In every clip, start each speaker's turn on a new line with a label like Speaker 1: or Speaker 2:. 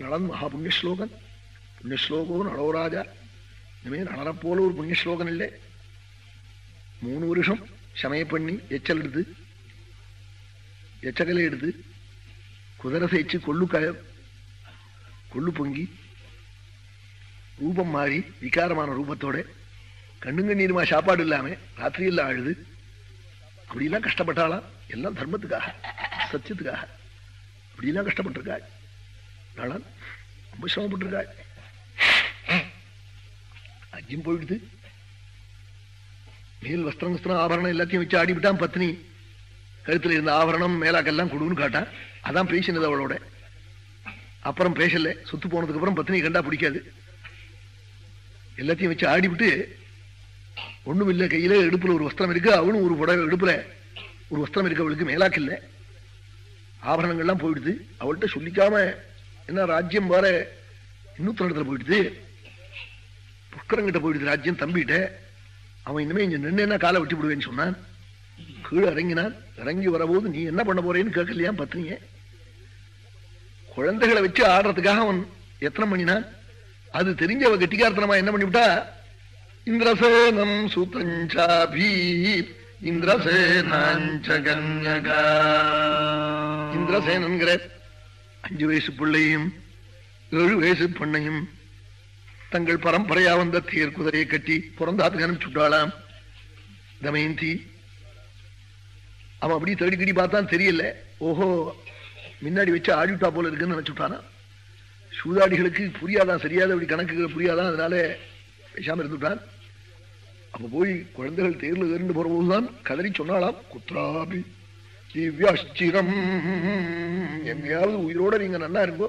Speaker 1: நளன் மகா புண்ணியஸ்லோகன் புண்ணியஸ்லோகோ நளோராஜா இனிமே போல ஒரு புண்ணியஸ்லோகன் இல்லை மூணு வருஷம் சமய பண்ணி எச்சல் எடுத்து எச்சகலை எடுத்து குதிரை சேச்சு கொள்ளு காய கொள்ளு பொங்கி ரூபம் மாறி விகாரமான ரூபத்தோட கண்ணுங்க நீருமா சாப்பாடு இல்லாம ராத்திரியெல்லாம் அழுது அப்படிலாம் கஷ்டப்பட்டாலாம் எல்லாம் தர்மத்துக்காக சத்தியத்துக்காக அப்படிலாம் கஷ்டப்பட்டிருக்காள் நளன் ரொம்ப சிரமப்பட்டிருக்காள் அஜிம் போயிடுது. மேல் வஸ்திரம் வஸ்திரம் ஆபரணம் எல்லாத்தையும் வச்சு ஆடிவிட்டான் பத்னி. கழுத்துல இருந்த ஆபரணம் மேலாக்கெல்லாம் கொடுன்னு காட்டான். அதான் பேசினது அவளோட. அப்புறம் பேசல. சுத்து போனதுக்கு அப்புறம் பத்னி கண்டா பிடிக்காது. எல்லாத்தையும் வச்சு ஆடிவிட்டு ஒண்ணும் இல்ல கையில இடுப்புல ஒரு வஸ்திரம் இருக்கு அவனும் ஒரு புடவை இடுப்புல ஒரு வஸ்திரம் இருக்கு அவளுக்கு மேலாக்கில்லை இல்ல. ஆபரணங்கள்லாம் போயிடுது. அவள்கிட்ட சொல்லிக்காம என்ன ராஜ்யம் வேற? இன்னொருத்த இடத்துல போயிடுது. புக்கரங்கிட்ட போயிடுது ராஜ்யம் தம்பிட்ட அவன் இனிமே இங்க நின்று காலை வெட்டி விடுவேன்னு சொன்னான். கீழே இறங்கினான். இறங்கி வரபோது நீ என்ன பண்ண போறேன்னு கேட்கலையா பத்னிய. குழந்தைகளை வச்சு ஆடுறதுக்காக அவன் எத்தனை பண்ணினான்? அது தெரிஞ்ச அவ கெட்டிக்காரத்தனமா என்ன பண்ணிவிட்டா இந்திரசேனம் சுதஞ்சாபி இந்திரசேனாஞ்சகன்யகா இந்திரசேனன்கிற அஞ்சு வயசு பிள்ளையும் ஏழு வயசு பெண்ணையும் தங்கள் பரம்பரையா வந்த தேர் குதிரையை கட்டி பிறந்தாத்துக்கு அனுப்பிச்சுட்டாளாம். தமயந்தி அவன் அப்படி தேடிக்கடி பார்த்தான் தெரியல. ஓஹோ முன்னாடி வச்சு ஆடிவிட்டா போல இருக்குன்னு நினைச்சுட்டானா. சூதாடிகளுக்கு புரியாதான் சரியாத அப்படி கணக்குகள் புரியாதான் அதனால பேசாம இருந்துட்டான். அப்ப போய் குழந்தைகள் தேர்ல ஏறிண்டு போற போதுதான் கதறி சொன்னாலாம் குத்ராபி திவ்யாஷ்டிரம். எங்கேயாவது உயிரோட நீங்க நல்லா இருங்கோ.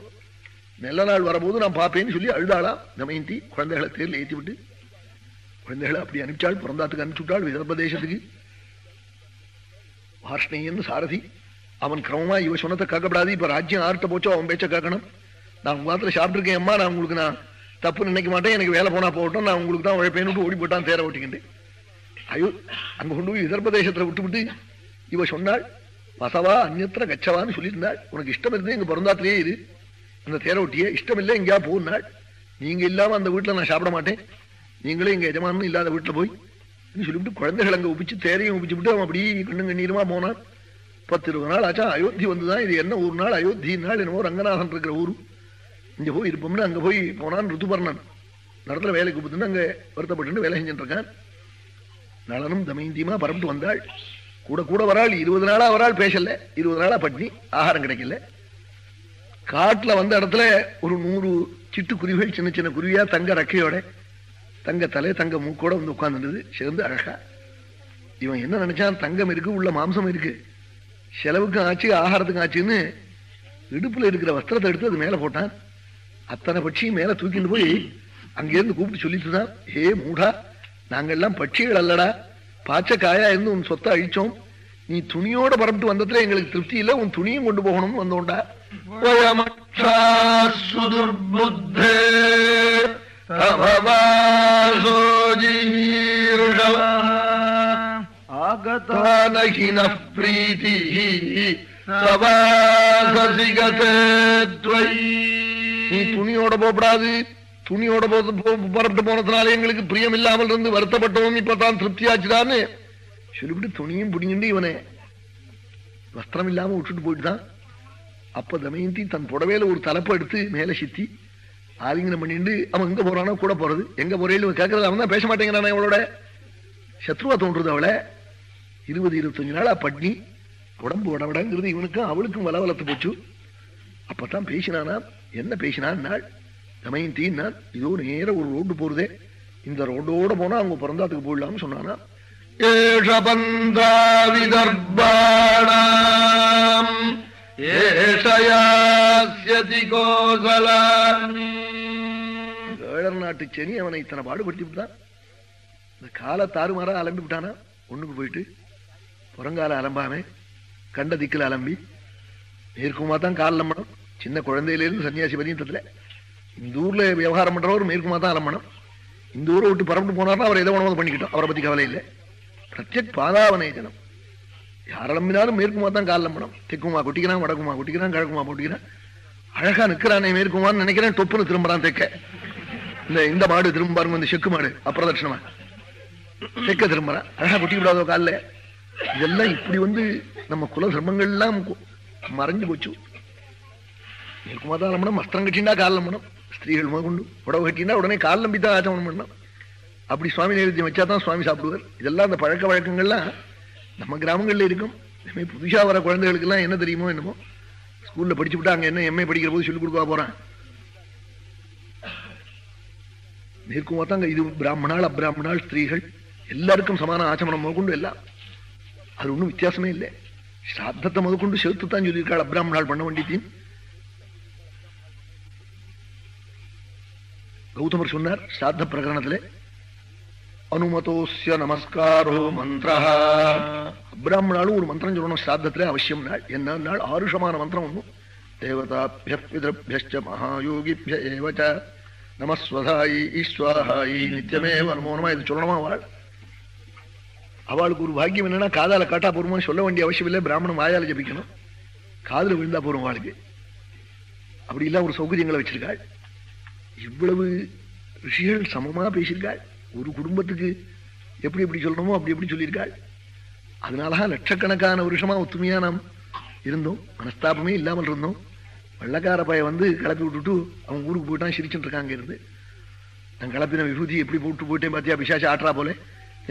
Speaker 1: நல்ல நாள் வரபோது நான் பார்ப்பேன்னு சொல்லி அழுதாளாம் தமயந்தி குழந்தைகளை தேர்ல ஏற்றி விட்டு. குழந்தைகளை அப்படி அனுப்பிச்சாள் பிறந்தாத்துக்கு அனுப்பிச்சுட்டாள் விதர்ப தேசத்துக்கு வார்ஷ்ணேயன் சாரதி அவன் கிரமமா இவ சொன்னதை கேட்கப்படாது. இப்ப ராஜ்யம் ஆர்ட்ட போச்சோ அவன் பேச்ச கேட்கணும். நான் உங்க மாத்திர சாப்பிட்டுருக்கேன் அம்மா நான் உங்களுக்கு நான் தப்பு நினைக்க மாட்டேன். எனக்கு வேலை போனா போகட்டும். நான் உங்களுக்கு தான் உழைப்பேன்னு ஓடி போட்டான் தேர ஓட்டிக்கிட்டு. ஐயோ அங்க கொண்டு போய் விதர்ப தேசத்துல விட்டு விட்டு இவ சொன்னாள் வசவா அந்நத்திர கச்சவான்னு சொல்லியிருந்தாள். உனக்கு இஷ்டம் இருந்து எங்க பிறந்தாத்திலேயே இரு. அந்த தேர ஒட்டியே இஷ்டம் இல்லை எங்கேயா போனாள் நீங்க இல்லாம அந்த வீட்டுல நான் சாப்பிட மாட்டேன். நீங்களே எங்க எஜமானும் இல்லாத வீட்டுல போய். சொல்லிவிட்டு குழந்தைகள் அங்க உபிச்சு தேரையும் உபிச்சு விட்டு அவன் அப்படியே கண்ணு கண்ணீருமா போனான். பத்து இருபது நாள் ஆச்சா அயோத்தி வந்துதான். இது என்ன ஒரு நாள் அயோத்தி நாள் என்னவோ ரங்கநாதன் இருக்கிற ஊரு. இங்க போய் இருப்போம்னு அங்க போய் போனான் ருத்துபர்ணன் நடத்துல வேலைக்கு கூப்பிட்டு அங்க வருத்தப்பட்டு வேலை செஞ்சுட்டு இருக்கான். நலனும் தமயந்தியுமா பரப்பிட்டு வந்தாள். கூட கூட வராள் இருபது நாளா வராள் பேசல. இருபது நாளா பட்னி ஆகாரம் கிடைக்கல. காட்டுல வந்த இடத்துல ஒரு நூறு சிட்டுக்குருவிகள் சின்ன சின்ன குருவியா தங்க ரக்கையோட தங்க தலை தங்க மூக்கோட வந்து உட்கார்ந்துருது சேர்ந்து அழகா. இவன் என்ன நினைச்சான்? தங்கம் இருக்கு உள்ள மாம்சம் இருக்கு. செலவுக்கும் ஆச்சு ஆகாரத்துக்கும் ஆச்சுன்னு இடுப்புல இருக்கிற வஸ்திரத்தை எடுத்து அது மேல போட்டான். அத்தனை பட்சியும் மேல தூக்கிட்டு போய் அங்கிருந்து கூப்பிட்டு சொல்லிட்டு தான் ஹே மூடா நாங்கெல்லாம் பட்சிகள் அல்லடா. பாய்ச்ச காயா இருந்து உன் சொத்தை அழிச்சோம். நீ துணியோட பரப்பிட்டு வந்ததுல எங்களுக்கு திருப்தி இல்ல உன் துணியும் கொண்டு போகணும்னு வந்தோண்டா
Speaker 2: ஆகதானகின பிரீதி சவாசசிகத்தை
Speaker 1: நீ துணியோட போகப்படாது துணியோட போது புறப்பட்டு போனதுனால எங்களுக்கு பிரியம் இல்லாமல் இருந்து வருத்தப்பட்டோம் இப்பதான் திருப்தியாச்சுதான்னு சொல்லிவிட்டு துணியும் பிடிங்கிண்டு இவனை வஸ்திரம் இல்லாம விட்டுட்டு போயிட்டுதான். அப்ப தமயந்தி தன் புடவையில ஒரு தலைப்பை எடுத்து மேல சித்தி ஆலிங்கனம் பண்ணிட்டு அவன் எங்க போறானோ கூட போறது. எங்க போறேன்னு கேட்கறது அவன் தான் பேச மாட்டேங்கிறானே அவளோட. சத்ருவா தோன்றுறது அவளை. இருபது இருபத்தஞ்சு நாளா பட்னி. உடம்பு உடம்புடங்கிறது இவனுக்கும் அவளுக்கும் வளவலத்து போச்சு. அப்பதான் பேசினானா? என்ன பேசினான்? நாள் தமயந்தின்னான் இதோ நேர ஒரு ரோடு போறதே. இந்த ரோடோட போனா அவங்க பிறந்தாத்துக்கு போயிடலாம்னு சொன்னானா
Speaker 2: ஏஷ விதர்பாணாம் ஏஷயாஸ்யதி கோசலானி
Speaker 1: ஏழர் நாட்டு செனி அவனை இத்தனை பாடுபடுத்தி விட்டான் இந்த காலை தாறுமாறா அலம்பி விட்டானா? ஒண்ணுக்கு போயிட்டு புறங்கால அலம்பாம கண்ட திக்கில் அலம்பி நேர்க்குமா தான் கால் அலம்பணும் சின்ன குழந்தையிலேருந்து சன்னியாசி பரியந்தத்துல இந்த ஊர்ல விவகாரம் பண்றவர் மேற்குமா தான் அலம்பணும் இந்த ஊரை விட்டு பரப்பிட்டு போனார்னா அவர் எதை உணவு பண்ணிக்கிட்டோம். அவரை பத்தி கவலை இல்லை. பிரத்யக் பாதாவனேஜனம் யார் அலம்பினாலும் மேற்குமா தான் கால் அலம்பணும் தெக்குமா கொட்டிக்கிறான் வடக்குமா கொட்டிக்கிறான் கிழக்குமா போட்டிக்கிறான் அழகா நிக்கிறானே மேற்குமான்னு நினைக்கிறேன் டொப்புன்னு திரும்புறான் தெக்க இந்த இந்த மாடு திரும்ப பாருங்க இந்த செக்கு மாடு அப்பிரதட்சணமா. தெக்க திரும்புறான். அழகா குட்டி விடாதோ காலில். இதெல்லாம் இப்படி வந்து நம்ம குல தர்மங்கள்லாம் மறைஞ்சு போச்சு. மேற்குமாதான் நம்பணும் வஸ்திரம் கட்டினா கால் நம்பணும். ஸ்திரீகள் முதற்கொண்டு உடவு கட்டினா உடனே கால் நம்பி தான் ஆச்சமனம் பண்ணணும் அப்படி சுவாமி நைவேத்தியம் வச்சா தான் சுவாமி சாப்பிடுவார். இதெல்லாம் அந்த பழக்க வழக்கங்கள்லாம் நம்ம கிராமங்களில் இருக்கும். இனிமே புதுசாக வர குழந்தைகளுக்கெல்லாம் என்ன தெரியுமோ என்னமோ? ஸ்கூலில் படிச்சு விட்டா அங்கே என்ன எம்ஏ படிக்கிற போது சொல்லிக் கொடுக்க போகிறான் மேற்கும் பார்த்தாங்க இது பிராமணால் அப்பிராமணால் ஸ்திரீகள் எல்லாருக்கும் சமான ஆச்சமனம் முதற்கொண்டு எல்லாம் அது ஒன்றும் வித்தியாசமே இல்லை. ஸ்ராத்தத்தை முதற்கொண்டு சேர்த்து தான் சொல்லியிருக்காள் அப்பிராமணால் பண்ண வேண்டியதையும் கௌதமர் சொன்னார் ஸ்ராத்த பிரகரணத்திலே அனுமதோசிய நமஸ்காரோ மந்திர அப்ராமணாலும் ஒரு மந்திரம் சொல்லணும் ஸ்ராத்தத்திலே அவசியம் நாள். என்ன நாள்? ஆருஷமான மந்திரம் ஒண்ணும் தேவதாபிய பிதபிய மகாயோகிபிய ஏவச்ச நமஸ்வதாயி ஈஸ்வாஹாயி. நித்தியமேவ நமோ நம. இது சொல்லணுமா அவள்? அவளுக்கு ஒரு பாக்கியம் என்னன்னா காதால காட்டா போருமான்னு சொல்ல வேண்டிய அவசியம் இல்லை. பிராமணன் வாயால ஜபிக்கணும். காதுல விழுந்தா போறோம் அவளுக்கு. அப்படி இல்ல ஒரு சௌகரியங்களை வச்சிருக்காள். இவ்வளவு ரிஷிகள் சமமா பேசியிருக்காள்? ஒரு குடும்பத்துக்கு எப்படி எப்படி சொல்லணுமோ அப்படி எப்படி சொல்லியிருக்காள்? அதனாலதான் லட்சக்கணக்கான வருஷமா ஒத்துமையா நாம் இருந்தோம். மனஸ்தாபமே இல்லாமல் இருந்தோம். வெள்ளக்கார பைய வந்து கிளப்பி விட்டுட்டு அவன் ஊருக்கு போயிட்டான் சிரிச்சுட்டு இருக்காங்க இருந்து. நான் கிளப்பின விபூதி எப்படி போட்டு போயிட்டேன் பார்த்தியா பிசாசு ஆட்டுறா போல.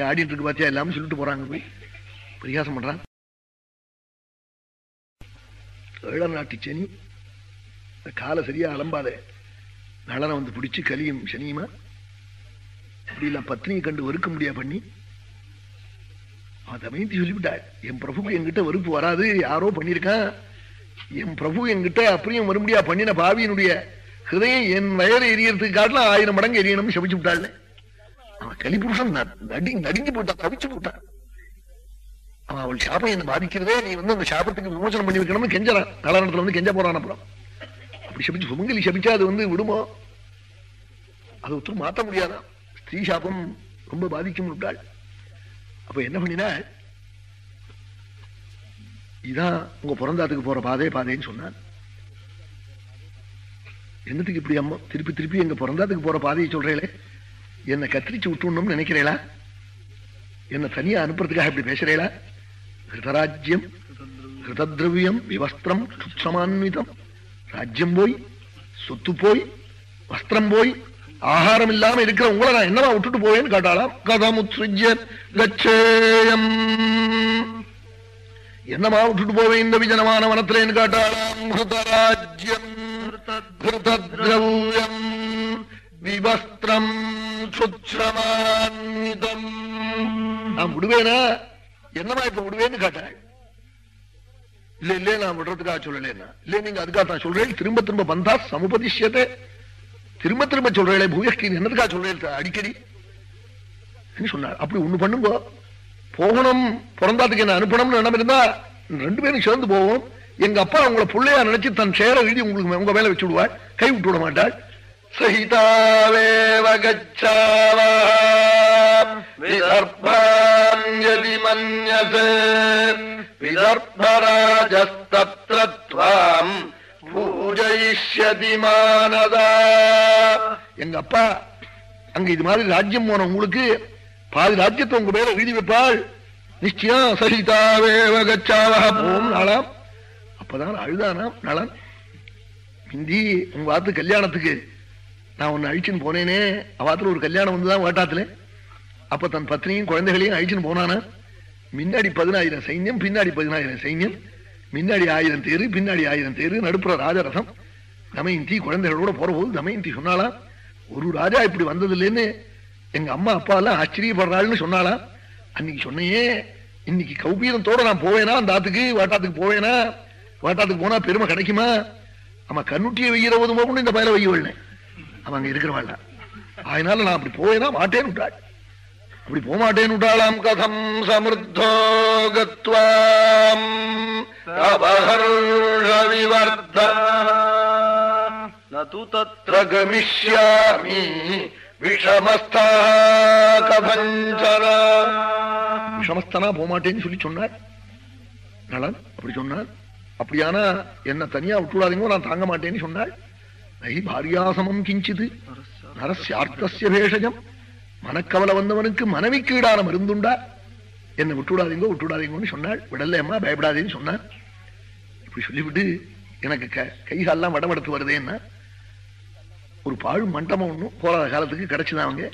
Speaker 1: ஆடிட்டு இருக்கு பார்த்தியா எல்லாமே சொல்லிட்டு போறாங்க போய். பரிகாசம் பண்றான். ஏழாம் நாட்டு செனி. காலை சரியா அலம்பாத. நலனை வந்து பிடிச்சு கலியும் சனியுமா? அப்படிலாம் பத்னியை கண்டு வெறுக்க முடியா பண்ணி? அதை தமையந்தி சொல்லிவிட்டாள் என் பிரபுக்கு என்கிட்ட வெறுப்பு வராது. யாரோ பண்ணியிருக்கான் என் பிரபு என்கிட்ட அப்படியும் வரும்படியா பண்ணின பாவியினுடைய ஹிருதயம் என் வயரை எரியறதுக்கு காட்டில் ஆயிரம் மடங்கு எரியணும்னு சபிச்சு விட்டாள் அவன் கலிபுருஷன் ந- நடி நடுங்கி போட்டான் தவிச்சு போட்டான் அவன் அவள் சாபம் என்ன பாதிக்கிறதே. நீ வந்து அந்த சாபத்துக்கு விமோசனம் பண்ணி வைக்கணும்னு கெஞ்சறான் நலனத்துல வந்து கெஞ்ச போறான் அப்புறம். அப்படி சபிச்சு சுமங்கலி சபிச்சா அது வந்து விடுமோ? அது ஒத்தும் மாத்த முடியாதான் ஸ்திரீ சாபம் ரொம்ப பாதிக்கும் விட்டாள் அப்ப என்ன பண்ணினா இதான் உங்க பிறந்தாத்துக்கு போற பாதை பாதைன்னு சொன்னான் என்னத்துக்கு இப்படி அம்மா திருப்பி திருப்பி எங்க பிறந்தாத்துக்கு போற பாதையை சொல்றீங்களே? என்னை கத்திரிச்சு விட்டுணும்னு நினைக்கிறீங்களா? என்னை தனியா அனுப்புறதுக்காக இப்படி பேசுறீங்களா? ஹிருதராஜ்யம் ஹிருதத்ரவியம் விவஸ்திரம் சுட்சமான்விதம் ராஜ்யம் போய் சொத்து போய் வஸ்திரம் போய் ஆகாரம் இல்லாம இருக்கிற உங்களை நான் என்னவா விட்டுட்டு போவேன்னு கேட்டாலாம் கதமுத்ரிஜ்ய கச்சேயம் என்னமா விட்டுட்டு போவேன் இந்த விஜனமான வனத்திலேன்னு கேட்டாலாம் ஹிருதராஜ்யம் ஹிருதத்ரவியம் விவஸ்திரம் சுட்சமான்விதம் நான் விடுவேனா என்னமா இப்ப விடுவேன்னு கேட்டாள் இல்ல இல்ல நான் விடுறதுக்காக சொல்லலேன்னா இல்ல நீங்க அதுக்காக தான் சொல்றேன். திரும்ப திரும்ப வந்தா சமுபதிஷ்யத்தை திரும்ப திரும்ப சொல்றேன் பூயஷ்டி என்னதுக்காக சொல்றேன் அடிக்கடி. சொன்னார்? அப்படி ஒண்ணு பண்ணுங்க. போகணும் பிறந்தாத்துக்கு என்ன அனுப்பணும்னு எண்ணம் இருந்தா ரெண்டு பேரும் சேர்ந்து போவோம். எங்க அப்பா உங்களை பிள்ளையா நினைச்சு தன் சேர எழுதி உங்களுக்கு உங்க மேல வச்சு விடுவாள் கை விட்டு விட மாட்டாள் சகிதாவேவ கச்சாவா விதர்பாஞ்சலி மன்யசே விதர்பராஜஸ்தத்ர த்வாம் பூஜயிஷ்யதி மானதா எங்க அப்பா அங்க இது மாதிரி ராஜ்யம் போன உங்களுக்கு பாதி ராஜ்யத்தை உங்க பேர எழுதி வைப்பாள். நிச்சயம் சகிதாவேவ வகச்சாவா போம் நாளாம் அப்பதான் அழுதானாம் நலன் ஹிந்தி உங்க வாத்து கல்யாணத்துக்கு நான் உன்னை அழிச்சுன்னு போனேனே. அவாத்துல ஒரு கல்யாணம் வந்துதான் வேட்டாத்துல. அப்ப தன் பத்னியும் குழந்தைகளையும் அழிச்சுன்னு போனானா? முன்னாடி பதினாயிரம் சைன்யம் பின்னாடி பதினாயிரம் சைன்யம். முன்னாடி ஆயிரம் தேரு பின்னாடி ஆயிரம் தேரு நடுப்புற ராஜரசம் தமயந்தி குழந்தைகளோட போற போது தமயந்தி சொன்னாலாம் ஒரு ராஜா இப்படி வந்ததில்லேன்னு எங்க அம்மா அப்பா எல்லாம் ஆச்சரியப்படுறாள்னு சொன்னாலாம் அன்னைக்கு சொன்னையே இன்னைக்கு கௌபீரத்தோட நான் போவேனா அந்த ஆத்துக்கு? வாட்டாத்துக்கு போவேனா? வாட்டாத்துக்கு போனா பெருமை கிடைக்குமா? ஆமா கண்ணுட்டியை வெய்கிற போது கூட இந்த பயில வெய்யவில்லை. அவன் அங்க இருக்கிறவாள் அதனால நான் அப்படி போயினா மாட்டேன்னு விட்டாள் அப்படி போமாட்டேன்னு விட்டாளாம் கதம் சமுத்தோ கத்வாம் கமிஷ்யாமி விஷமஸ்தா கபஞ்சரா விஷமஸ்தனா போமாட்டேன்னு சொல்லி சொன்னார். நலன் அப்படி சொன்னார். அப்படியானா என்ன தனியா விட்டுடாதீங்க நான் தாங்க மாட்டேன்னு சொன்னாள். நை பாரியாசமம் கிஞ்சிது நரஸ்யார்த்தசிய பேஷஜம் மனக்கவலை வந்தவனுக்கு மனைவிக்கு ஈடான மருந்துண்டா என்ன விட்டுடாதீங்க விட்டுடாதீங்கன்னு சொன்னாள் விடல அம்மா பயப்படாதேன்னு சொன்னான் இப்படி சொல்லிவிட்டு எனக்கு க கைகாலெல்லாம் வடமடுத்து வருதேன்னா ஒரு பாழ் மண்டபம் ஒன்றும் போராத காலத்துக்கு கிடைச்சிதான் அவங்க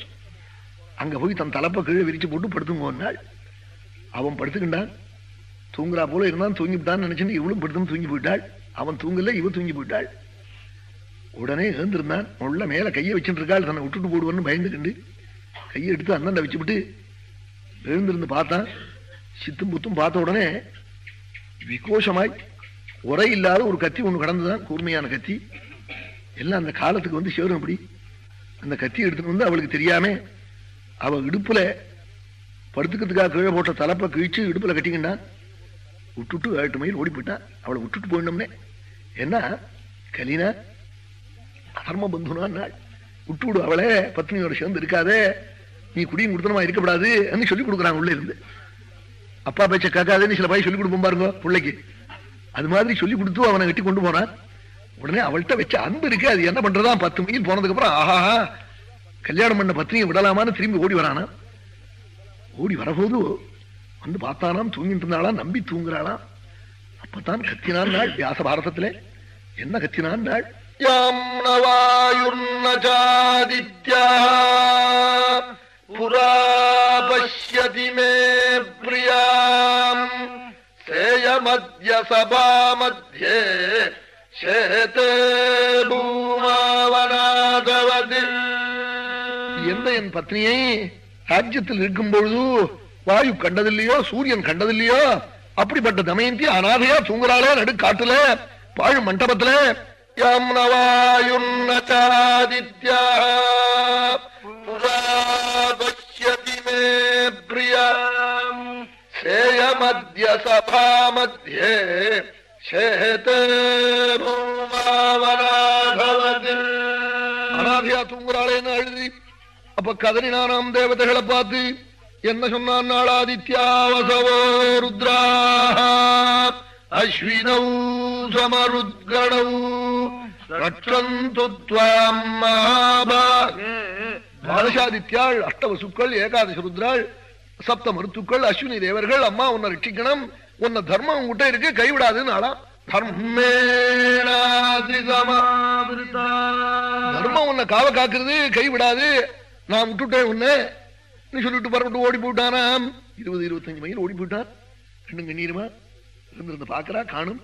Speaker 1: அங்கே போய் தன் தலைப்பை கீழே விரிச்சு போட்டு படுத்துங்கோன்னாள் அவன் படுத்துக்கிட்டான் தூங்குறா போல இருந்தான் தூங்கிவிட்டான்னு நினைச்சுன்னு இவளும் படுத்துன்னு தூங்கி போயிட்டாள் அவன் தூங்கல இவ தூங்கி போயிட்டாள் உடனே எழுந்திருந்தான். உள்ள மேல கையை வச்சுட்டு இருக்காள். தன்னை விட்டுட்டு போடுவான்னு பயந்துக்கிண்டு கையை எடுத்து அண்ணன் வச்சுவிட்டு எழுந்திருந்து பார்த்தான். சித்தும் புத்தும் பார்த்த உடனே விகோஷமாய் உரை இல்லாத ஒரு கத்தி ஒன்று கடந்துதான். கூர்மையான கத்தி. எல்லாம் அந்த காலத்துக்கு வந்து சேரும் அப்படி. அந்த கத்தி எடுத்துட்டு வந்து அவளுக்கு தெரியாம அவ இடுப்புல படுத்துக்கிறதுக்காக கீழே போட்ட தலைப்பை கிழிச்சு இடுப்புல கட்டிக்கிண்டான் விட்டுட்டு ஏழு மைல் ஓடி போயிட்டான் அவளை விட்டுட்டு போயிடணும்னே என்ன? கலினா? அதர்ம பந்துனா விட்டு விடு அவளை பத்னியோட சேர்ந்து இருக்காதே. நீ குடியும் கொடுத்தனமா இருக்கக்கூடாது சொல்லி கொடுக்குறாங்க உள்ள இருந்து. அப்பா பேச்ச கேட்காதுன்னு சில பாய் சொல்லி கொடுப்போம் பாருங்க பிள்ளைக்கு. அது மாதிரி சொல்லி கொடுத்து அவனை வெட்டி கொண்டு போனான். உடனே அவள்கிட்ட வச்ச அன்பு இருக்கு அது என்ன பண்றதா பத்து மணிக்கு போனதுக்கு அப்புறம் ஆஹா கல்யாணம் பண்ண பத்னியை விடலாமான்னு திரும்பி ஓடி வரானா? ஓடி வரபோது வந்து பார்த்தானாம் தூங்கிட்டு இருந்தாளாம் நம்பி தூங்குறாளாம். அப்பதான் கத்தினான் நாள் வியாச பாரதத்திலே. என்ன கத்தினான் நாள்?
Speaker 2: யாம் நவாயுர்னஜாதித்யா புரா பஷ்யதி மே பிரியாம். சேயமத்ய சபா மத்தியே சேதே பூமாவனாதவதில்.
Speaker 1: எந்த என் பத்னியை? ராஜ்யத்தில் இருக்கும் பொழுது வாயு கண்டதில்லையோ சூரியன் கண்டதில்லையோ? அப்படிப்பட்ட தமயந்தி அனாதையா தூங்குறாளே நடு காட்டுல பாழ் மண்டபத்துல
Speaker 2: யாம் நவாயுர்னஜாதித்யா புரா பஷ்யதி மே பிரியாம் சேயமத்ய சபா மத்தியே
Speaker 1: தூங்குறாளேன்னு அழுதி அப்ப கதறினானாம் தேவதைகளை பார்த்து என்ன சொன்னான் நாளாதித்யாவசவோ ருத்ரா அஸ்வினௌ சமருத்கணௌ ரட்சந்து துவாம் மகாபாக பாலசாதித்யாள் அஷ்டவசுக்கள் ஏகாதசி ருத்ராள் சப்த மருத்துக்கள் அஸ்வினி தேவர்கள் அம்மா உன்னை ரட்சிக்கணும் உன்னை தர்மம் உங்ககிட்ட இருக்கு கைவிடாதுன்னு
Speaker 2: ஆளாம்
Speaker 1: தர்மம் உன்னை காவ காக்குறது கைவிடாது. நான் விட்டுட்டேன் உன்னை. நீ சொல்லிட்டு பரவிட்டு ஓடி போயிட்டானாம். இருபது இருபத்தஞ்சு மைல் ஓடி போயிட்டான் ரெண்டு கண்ணீருமா இருந்திருந்து பாக்குறா காணும்.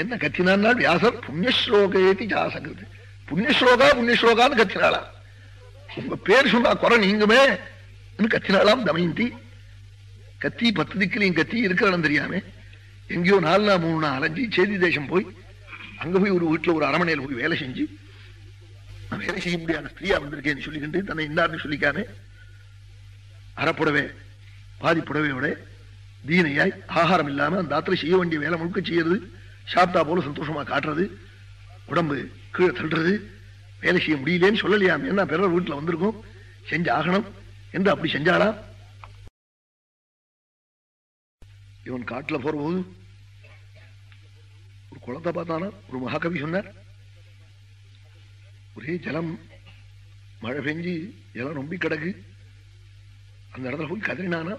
Speaker 1: என்ன கத்தினான் வியாசர் புண்ணியஸ்லோகேதி ஜாசகிறது புண்ணியஸ்லோகா புண்ணியஸ்லோகான்னு கத்தினாளா. உங்க பேர் சொன்னா குறை நீங்குமே கத்தினாலாம் தமயந்தி. கத்தி பத்து திக்கிலையும் கத்தி இருக்கிற தெரியாம. எங்கேயோ நாலு நாள் மூணு நாள் அலைஞ்சு சேதி தேசம் போய் அங்க போய் ஒரு வீட்டுல ஒரு அரமனையில போய் வேலை செஞ்சு நான் வேலை செய்ய முடியாத ஸ்திரீயா வந்திருக்கேன்னு சொல்லிக்கிட்டு தன்னை இன்னார்னு சொல்லிக்காம அறப்புடவே பாதி புடவையோட தீனையாய் ஆகாரம் இல்லாம அந்த ஆத்திர செய்ய வேண்டிய வேலை முழுக்க செய்யறது சாப்பிட்டா போல சந்தோஷமா காட்டுறது உடம்பு கீழே தள்ளுறது வேலை செய்ய முடியலேன்னு சொல்லலையாம். என்ன பிறர் வீட்டுல வந்திருக்கும்? செஞ்சு ஆகணும். என்று அப்படி செஞ்சாளா இவன் காட்டுல போற போது ஒரு குளத்தை பார்த்தானா? ஒரு மகாகவி சொன்னார் ஒரே ஜலம் மழை பெஞ்சு ஜலம் ரொம்ப கிடக்கு. அந்த இடத்துல போய் கதறினானா?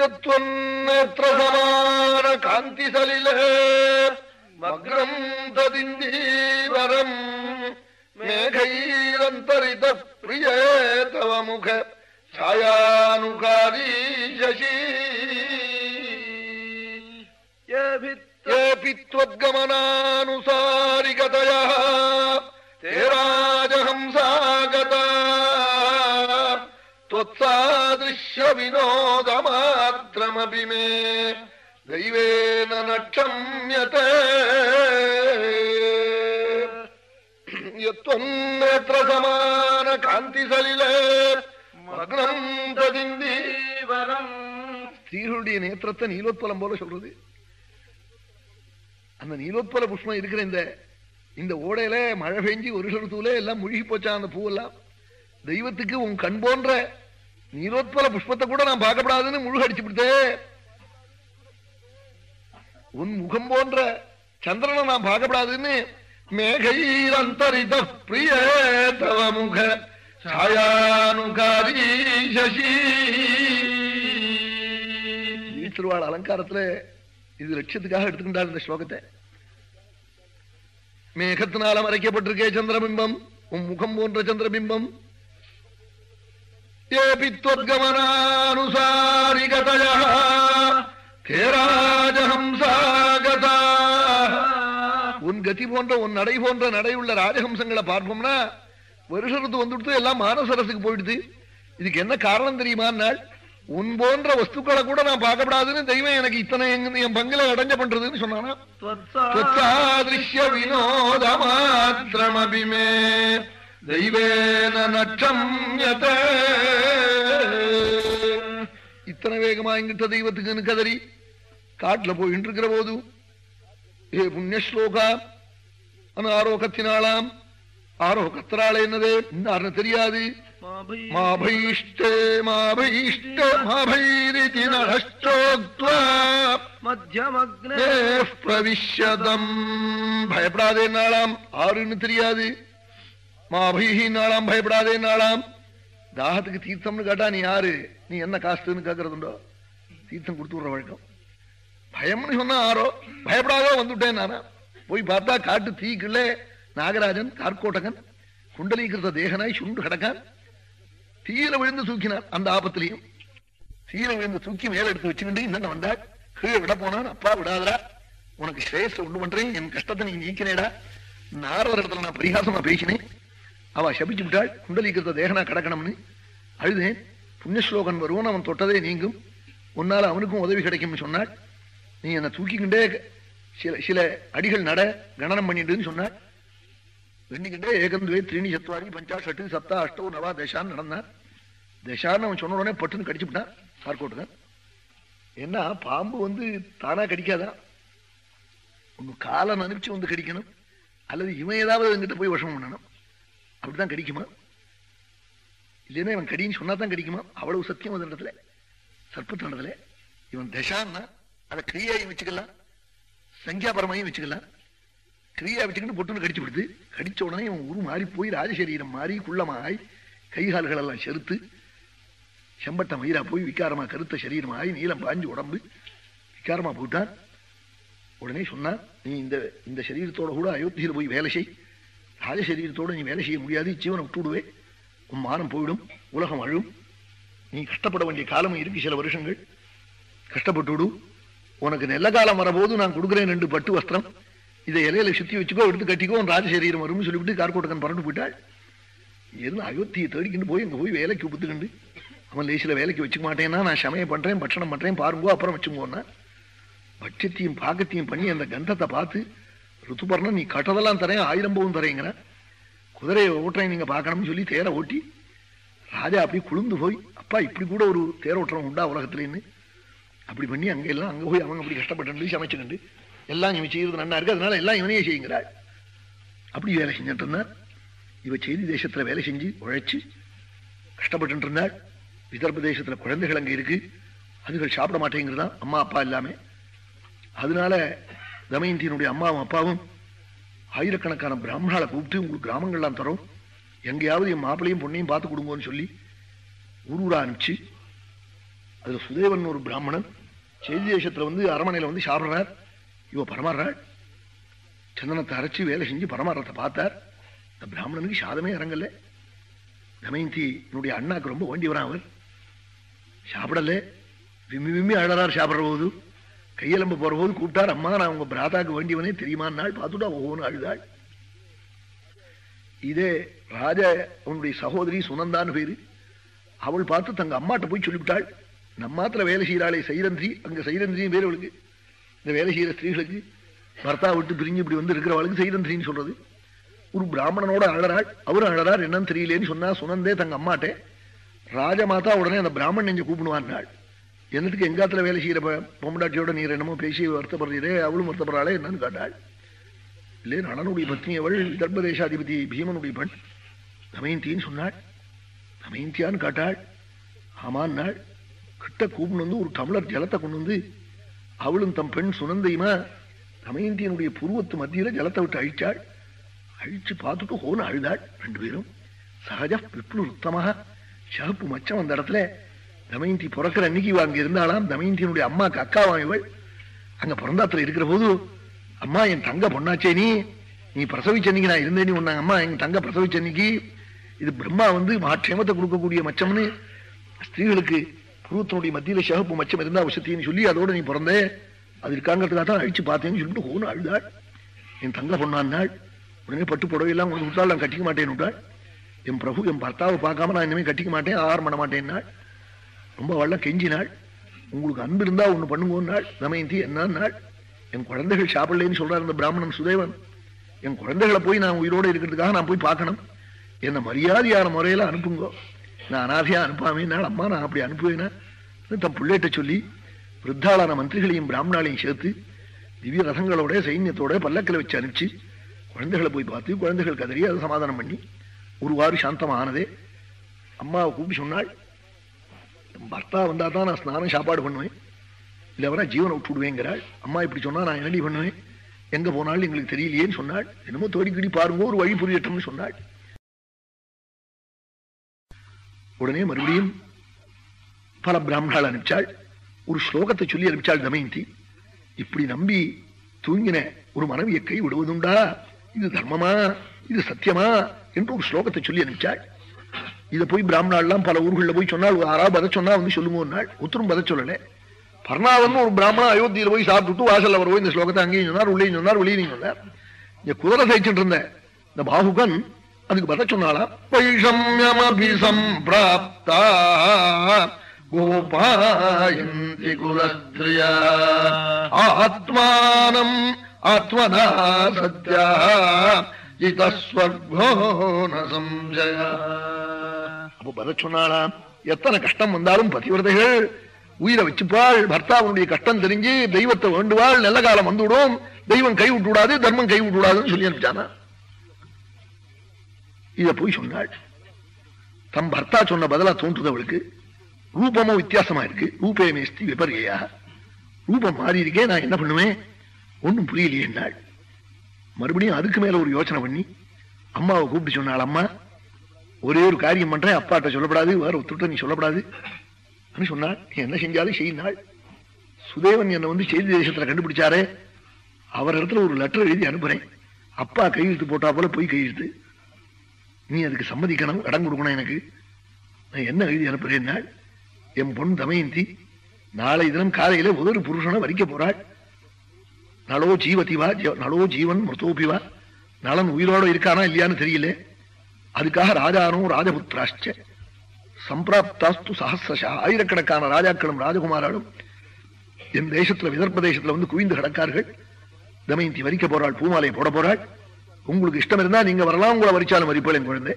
Speaker 2: நித்யத்வன்னேற்ற சமான காந்தி சலில வக்ரம் ததிந்தீவரம் மேகைரந்தரித பிரிய தவ முக சாயானுகாரி சசி ஏபித்வத்கமனானுசாரி താദൃശ്യവിനോദമാത്രമപി മേ ദൈവേന നക്ഷമ്യത യത്വം നേത്രസമാന കാന്തിസലിലെ മഗ്നം തതിന്ദീവനം
Speaker 1: ஸ்ரீகளுடைய நேத்திரத்தை நீலோத்பலம் போல சொல்றது. அந்த நீலோத்பல புஷ்பம் இருக்கிற இந்த இந்த ஓடையில மழை பெஞ்சு ஒரு சொருத்தூல எல்லாம் முழுகி போச்சான் அந்த பூவெல்லாம்? தெய்வத்துக்கு உன் கண் போன்ற நீலோத்பல புஷ்பத்தை கூட நான் பார்க்கப்படாதுன்னு முழுக அடிச்சு உன் முகம் போன்ற சந்திரனை நான் பார்க்கப்படாதுன்னு மேகைரந்தரித பிரிய தவ முக சாயானுகாரி சசி. திருவாள் அலங்காரத்துல இது லட்சியத்துக்காக எடுத்துக்கிட்டார் இந்த ஸ்லோகத்தை. மேகத்தினால மறைக்கப்பட்டிருக்கே சந்திரபிம்பம் உன் முகம் போன்ற சந்திரபிம்பம் ஏபித்வத்கமனானுசாரிகதயா கேராஜஹம்சாகதா உன் கதி போன்ற உன் நடை போன்ற நடையுள்ள ராஜஹம்சங்களை பார்ப்போம்னா வருஷ வந்துடுத்து எல்லாம் மானசரசுக்கு போயிடுது. இதுக்கு என்ன காரணம் தெரியுமா நாள் உன் போன்ற வஸ்துக்களை கூட நான் பார்க்கப்படாதுன்னு தெய்வம் எனக்கு இத்தனை என் பங்குல அடைஞ்ச பண்றதுன்னு சொன்னானா? வினோத மாத்திரமபிமே. मे தெய்வேன நட்சம்யத இத்தனை வேகமா எங்கிட்ட தெய்வத்துக்குன்னு கதறி காட்டுல போயிட்டு இருக்கிற போது ஏ புண்ணியஸ்லோகா ஆரோகத்தினாலாம் ஆரோகத்தினால என்னது இன்னார்னு தெரியாது மாபைஷ்டே மாபைஷ்ட மாபைரிதி நஷ்டோக்த்வா
Speaker 3: மத்தியமக்னே
Speaker 1: தேவ் பிரவிஷ்யதம் பயப்படாதே நாளாம் ஆறுன்னு தெரியாது மாபைஹி நாளாம் பயப்படாதே நாளாம். தாகத்துக்கு தீர்த்தம்னு கேட்டா நீ யாரு? நீ என்ன காசுன்னு கேட்கறதுண்டோ தீர்த்தம் கொடுத்து விடுற வழக்கம். பயம்னு சொன்னா ஆரோ பயப்படாதோ வந்துட்டேன் நானா. போய் பார்த்தா காட்டு தீக்குள்ளே நாகராஜன் கார்கோட்டகன் குண்டலீகிருத தேகனாய் சுண்டு கிடக்கான். தீயில விழுந்து தூக்கினான் அந்த ஆபத்திலையும். தீயில விழுந்து தூக்கி மேல எடுத்து வச்சுக்கிட்டு இன்னும் வந்தா கீழே விட போனான் அப்பா விடாதடா. உனக்கு ஸ்ரேயஸ் உண்டு பண்றேன் என் கஷ்டத்தை நீ நீக்கினேடா. நாரதர் இடத்துல நான் பரிகாசமா பேசினேன். அவ சபிச்சு விட்டாள் குண்டலீகிருத தேகனா கடக்கணும்னு அழுதேன் புண்ணியஸ்லோகன் வருவன் அவன் தொட்டதே நீங்கும் உன்னால அவனுக்கும் உதவி கிடைக்கும்னு சொன்னாள் நீ என்னை தூக்கிக்கிண்டே சில சில அடிகள் நட கணனம் பண்ணிட்டுன்னு சொன்னாள் எண்ணிக்கிட்டே ஏகந்துவே த்ரீணி சத்வாரி பஞ்சா ஷட்டு சப்தா அஷ்டோ நவா தசான்னு நடந்தான் தசான்னு அவன் சொன்ன உடனே பட்டுன்னு கடிச்சு விட்டான் பார்க்கோட்டுதான் ஏன்னா பாம்பு வந்து தானா கடிக்காதான் ஒன்று காலை நினைச்சு வந்து கடிக்கணும் அல்லது இவன் ஏதாவது எங்கிட்ட போய் விஷமம் பண்ணணும் அப்படிதான் கடிக்குமா? இல்லைன்னா இவன் கடின்னு சொன்னா தான் கடிக்குமா? அவ்வளவு சத்தியம் அது இடத்துல? சர்ப்பத்தினத்துல இவன் தசான்னா அதை கிரியாயும் வச்சுக்கலாம். சங்கியாபரமாயும் வச்சுக்கலாம். கிரியா வச்சுக்கிட்டு பொட்டுன்னு கடிச்சு விடுது கடிச்ச உடனே இவன் உரு மாறி போய் ராஜசரீரம் மாறி குள்ளமாய் கை கால்கள் எல்லாம் செருத்து செம்பட்ட மயிரா போய் விக்காரமா கருத்த சரீரமாய் நீளம் பாஞ்சு உடம்பு விக்காரமா போயிட்டான் உடனே சொன்னான் நீ இந்த இந்த சரீரத்தோட கூட அயோத்தியில் போய் வேலை செய். ராஜசரீரத்தோட நீ வேலை செய்ய முடியாது ஜீவனை விட்டுடுவே உன் மானம் போயிடும் உலகம் அழும். நீ கஷ்டப்பட வேண்டிய காலமும் இருக்கு சில வருஷங்கள். கஷ்டப்பட்டு விடு. உனக்கு நல்ல காலம் வரபோது நான் கொடுக்குறேன் ரெண்டு பட்டு வஸ்திரம். இதை இலையில சுத்தி வச்சுக்கோ எடுத்து கட்டிக்கோ உன் ராஜசரீரம் வரும்னு சொல்லிவிட்டு கார்கோட்டக்கன் பரண்டு போயிட்டாள். இருந்து அயோத்தியை தேடிக்கிட்டு போய் இங்கே போய் வேலைக்கு ஒப்புத்துக்கிண்டு. அவன் லேசில வேலைக்கு வச்சுக்க மாட்டேன்னா நான் சமயம் பண்றேன் பட்சணம் பண்றேன் பாருங்கோ அப்புறம் வச்சுக்கோன்னா. பட்சத்தையும் பாக்கத்தையும் பண்ணி அந்த கந்தத்தை பார்த்து ருத்துபர்ணம் நீ கட்டதெல்லாம் தரேன் ஆயிரம் பவுன் தரேங்கிற. குதிரையை ஓட்டுறேன் நீங்க பார்க்கணும்னு சொல்லி தேரை ஓட்டி ராஜா அப்படி குளிர்ந்து போய் அப்பா இப்படி கூட ஒரு தேரோட்டம் ஓட்டுறவன் உண்டா உலகத்துலேன்னு? அப்படி பண்ணி அங்கே எல்லாம் அங்கே போய் அவங்க அப்படி கஷ்டப்பட்டு சமைச்சுக்கிண்டு எல்லாம் இவன் செய்யறது நன்னா இருக்கு அதனால எல்லாம் இவனையே செய்யுங்கிறாள் அப்படி வேலை செஞ்சுட்டு இருந்தார். இவ செய்தி தேசத்துல வேலை செஞ்சு உழைச்சு கஷ்டப்பட்டு இருந்தாள் விதர்ப தேசத்துல குழந்தைகள் அங்கே இருக்கு. அதுகள் சாப்பிட மாட்டேங்கிறதா அம்மா அப்பா இல்லாம அதனால தமயந்தியினுடைய அம்மாவும் அப்பாவும் ஆயிரக்கணக்கான பிராமணாவை கூப்பிட்டு உங்களுக்கு கிராமங்கள்லாம் தரோம். எங்கேயாவது என் மாப்பிளையும் பொண்ணையும் பார்த்து கொடுங்கன்னு சொல்லி ஊர் ஊரா அனுப்பிச்சு அதில் சுதேவன் ஒரு பிராமணன் செய்தி தேசத்தில் வந்து அரமனையில் வந்து சாப்பிட்றார். இவ பரமாறாள். சந்தனத்தை அரைச்சி வேலை செஞ்சு பரமாறத்தை பார்த்தார். இந்த பிராமணனுக்கு சாதமே இறங்கல. தமயந்தியினுடைய அண்ணாக்கு ரொம்ப வேண்டியவரான் அவர். சாப்பிடல. விம்மி விம்மி அழறார் சாப்பிட்ற போது. கையெலம்பு போறபோது கூப்பிட்டார் அம்மா நான் உங்க பிராதாக்கு வேண்டியவனே தெரியுமா நாள் பார்த்துட்டா ஒவ்வொன்று அழுதாள். இதே ராஜ அவனுடைய சகோதரி சுனந்தான்னு பேரு அவள் பார்த்து தங்க அம்மாட்ட போய் சொல்லிவிட்டாள். நம்மாத்துல வேலை செய்கிறாளே சைரந்திரி. அங்க சைரந்திரியும் பேர் அவளுக்கு. இந்த வேலை செய்யற ஸ்திரீகளுக்கு பர்த்தா விட்டு பிரிஞ்சு இப்படி வந்து இருக்கிறவளுக்கு சைரந்திரின்னு சொல்றது. ஒரு பிராமணனோட அழறாள். அவரும் அழறார் என்னன்னு தெரியலேன்னு சொன்னா சுனந்தே தங்க அம்மாட்டே ராஜமாதா உடனே அந்த பிராமணன் நெஞ்சு கூப்பிடுவான்னாள் என்னத்துக்கு எங்காத்துல வேலை செய்யற பொ- பொம்படாட்டியோட நீர் என்னமோ பேசி வருத்தப்படுறீரே அவளும் வருத்தப்படுறாளே என்னன்னு கேட்டாள். இல்லையே நளனுடைய பத்னி அவள் விதர்பதேசாதிபதி பீமனுடைய பெண். தமயந்தின்னு சொன்னாள். தமயந்தியான்னு கேட்டாள். ஆமான்னாள். கிட்ட கூப்பிட்டு வந்து ஒரு தமிழர் ஜலத்தை கொண்டு வந்து அவளும் தம் பெண் சுனந்தையுமா தமயந்தியனுடைய புருவத்து மத்தியில ஜலத்தை விட்டு அழிச்சாள். அழிச்சு பார்த்துட்டு ஹோன அழுதாள். ரெண்டு பேரும். சகஜ விப்ளுத்தமாக சிவப்பு மச்சம் அந்த இடத்துல தமயந்தி பிறக்கிற அன்னைக்கு அங்க இருந்தாலாம் தமயந்தியனுடைய அம்மாக்கு அக்காவாம் இவள். அங்க பிறந்தாத்துல இருக்கிற போது அம்மா என் தங்க பொண்ணாச்சே நீ. நீ பிரசவிச்ச அன்னைக்கு நான் இருந்தேன்னு நீ அம்மா என் தங்க பிரசவிச்சன்னைக்கு இது பிரம்மா வந்து மாற்றேமத்தை கொடுக்கக்கூடிய மச்சம்னு ஸ்திரீகளுக்கு புருவத்தினுடைய மத்தியில சிவப்பு மச்சம் இருந்தா விஷயத்தையும் சொல்லி அதோட நீ பிறந்த. அது இருக்காங்கிறதுக்காக தான் அழிச்சு பார்த்தேன்னு சொல்லிட்டு ஹோன்னு அழுதாள் என் தங்க பொண்ணான்னாள் உடனே பட்டு புடவையெல்லாம் கொண்டு விட்டாள் நான் கட்டிக்க மாட்டேன்னு விட்டாள் என் பிரபு என் பர்த்தாவை பார்க்காம நான் இனிமேல் கட்டிக்க மாட்டேன். ஆறு பண்ண மாட்டேன்னாள் ரொம்ப வள்ளம் கெஞ்சினாள் உங்களுக்கு அன்பு இருந்தா ஒண்ணு பண்ணுங்கன்னாள் தமயந்தி என்னன்னாள் என் குழந்தைகள் சாப்பிடலேன்னு சொல்றாரு இந்த பிராமணன் சுதேவன். என் குழந்தைகளை போய் நான் உயிரோடு இருக்கிறதுக்காக நான் போய் பார்க்கணும். என்னை மரியாதையான முறையில அனுப்புங்கோ. நான் அனாதையா அனுப்பாமேனாள் அம்மா நான் அப்படி அனுப்புவேனா? தன் பிள்ளைகிட்ட சொல்லி விருத்தாளான மந்திரிகளையும் பிராமணாலையும் சேர்த்து திவ்ய ரதங்களோட சைன்யத்தோட பல்லக்கில் வச்சு அனுப்பிச்சு குழந்தைகளை போய் பார்த்து குழந்தைகள் கதறி அதை சமாதானம் பண்ணி ஒருவாரி சாந்தமானதே. அம்மாவை கூப்பிட்டு சொன்னாள். பர்த்தா வந்தா தான் நான் ஸ்நானம் சாப்பாடு பண்ணுவேன். இல்லை வரா ஜீவனை விட்டு விடுவேங்கிறாள். அம்மா இப்படி சொன்னா நான் என்னடி பண்ணுவேன்? எங்க போனாலும் எங்களுக்கு தெரியலையேன்னு சொன்னாள். என்னமோ தோடிக்கடி பாருங்க ஒரு வழி புரியட்டும்னு சொன்னாள். உடனே மறுபடியும் பல பிராமணால் அனுப்பிச்சாள். ஒரு ஸ்லோகத்தை சொல்லி அனுப்பிச்சாள் தமயந்தி. இப்படி நம்பி தூங்கின ஒரு மனைவியை கை விடுவதுண்டா? இது தர்மமா? இது சத்தியமா? என்று ஒரு ஸ்லோகத்தை சொல்லி அனுப்பிச்சாள். இதை போய் பிராமணாலாம் பல ஊர்களில் போய் சொன்னால் யாராவது பத சொன்னா வந்து சொல்லுங்க நாள். உத்தரும் பத சொல்லலை. பர்ணாவன் ஒரு பிராமணன் அயோத்தியில போய் சாப்பிட்டுட்டு வாசல்ல அவர் போய் இந்த ஸ்லோகத்தை அங்கேயும் சொன்னார் உள்ளேயும் சொன்னார் வெளியிலையும் சொன்னார். இந்த குதிரை தைச்சுட்டு இருந்த இந்த பாகுகன் அதுக்கு பத சொன்னாலா
Speaker 2: வைஷம்யமபி கோபாயந்தி குலத்ரியா ஆத்மானம் ஆத்மனா சத்யா இதஸ்வர்கோ ந சம்சய.
Speaker 1: அப்ப பதில் சொன்னாலாம் எத்தனை கஷ்டம் வந்தாலும் பதிவிரதைகள். உயிரை வச்சுப்பாள் பர்த்தாவுடைய கஷ்டம் தெரிஞ்சு தெய்வத்தை வேண்டுவாள் நல்ல காலம் வந்துவிடும். தெய்வம் கை விட்டு விடாது தர்மம் கை விட்டு விடாதுன்னு சொல்லி அனுப்பிச்சானா? இத போய் சொன்னாள். தம் பர்த்தா சொன்ன பதிலா தோன்றுது அவளுக்கு. ரூபமும் வித்தியாசமா இருக்கு. ரூபே மேஸ்தி விபரியா ரூபம் மாறி இருக்கே நான் என்ன பண்ணுவேன்? ஒன்னும் புரியலையே என்னாள். மறுபடியும் அதுக்கு மேல ஒரு யோசனை பண்ணி அம்மாவை கூப்பிட்டு சொன்னாள் அம்மா ஒரே ஒரு காரியம் பண்றேன். அப்பாட்ட சொல்லப்படாது வேற ஒத்துட்ட நீ சொல்லப்படாது. அப்படின்னு சொன்னாள் நீ என்ன செஞ்சாலும் செய்யினாள் சுதேவன் என்னை வந்து செய்தி தேசத்துல கண்டுபிடிச்சாரே. அவர் இடத்துல ஒரு லெட்டர் எழுதி அனுப்புறேன். அப்பா கையெழுத்து போட்டா போல போய் கையெழுத்து. நீ அதுக்கு சம்மதிக்கணும் இடம் கொடுக்கணும் எனக்கு. நான் என்ன எழுதி அனுப்புறேன் என் பொன் தமயந்தி நாளை தினம் காலையில ஒரு புருஷனை வரிக்க போறாள். நலோ ஜீவதிவா நலோ ஜீவன் மிருத்தோபிவா நலன் உயிரோட இருக்கானா இல்லையான்னு தெரியல. அதுக்காக ராஜானும் ராஜபுத்திராஷ்ட சம்பிராப்தாஸ்து சஹசிரஷா ஆயிரக்கணக்கான ராஜாக்களும் ராஜகுமாராலும் என் தேசத்துல விதர்ப்ப தேசத்துல வந்து குவிந்து கிடக்கார்கள். தமயந்தி வரிக்க போறாள் பூமாலை போட போறாள். உங்களுக்கு இஷ்டம் இருந்தா நீங்க வரலாம் உங்களை வரிச்சாலும் வரிப்பாள் என் குழந்தை.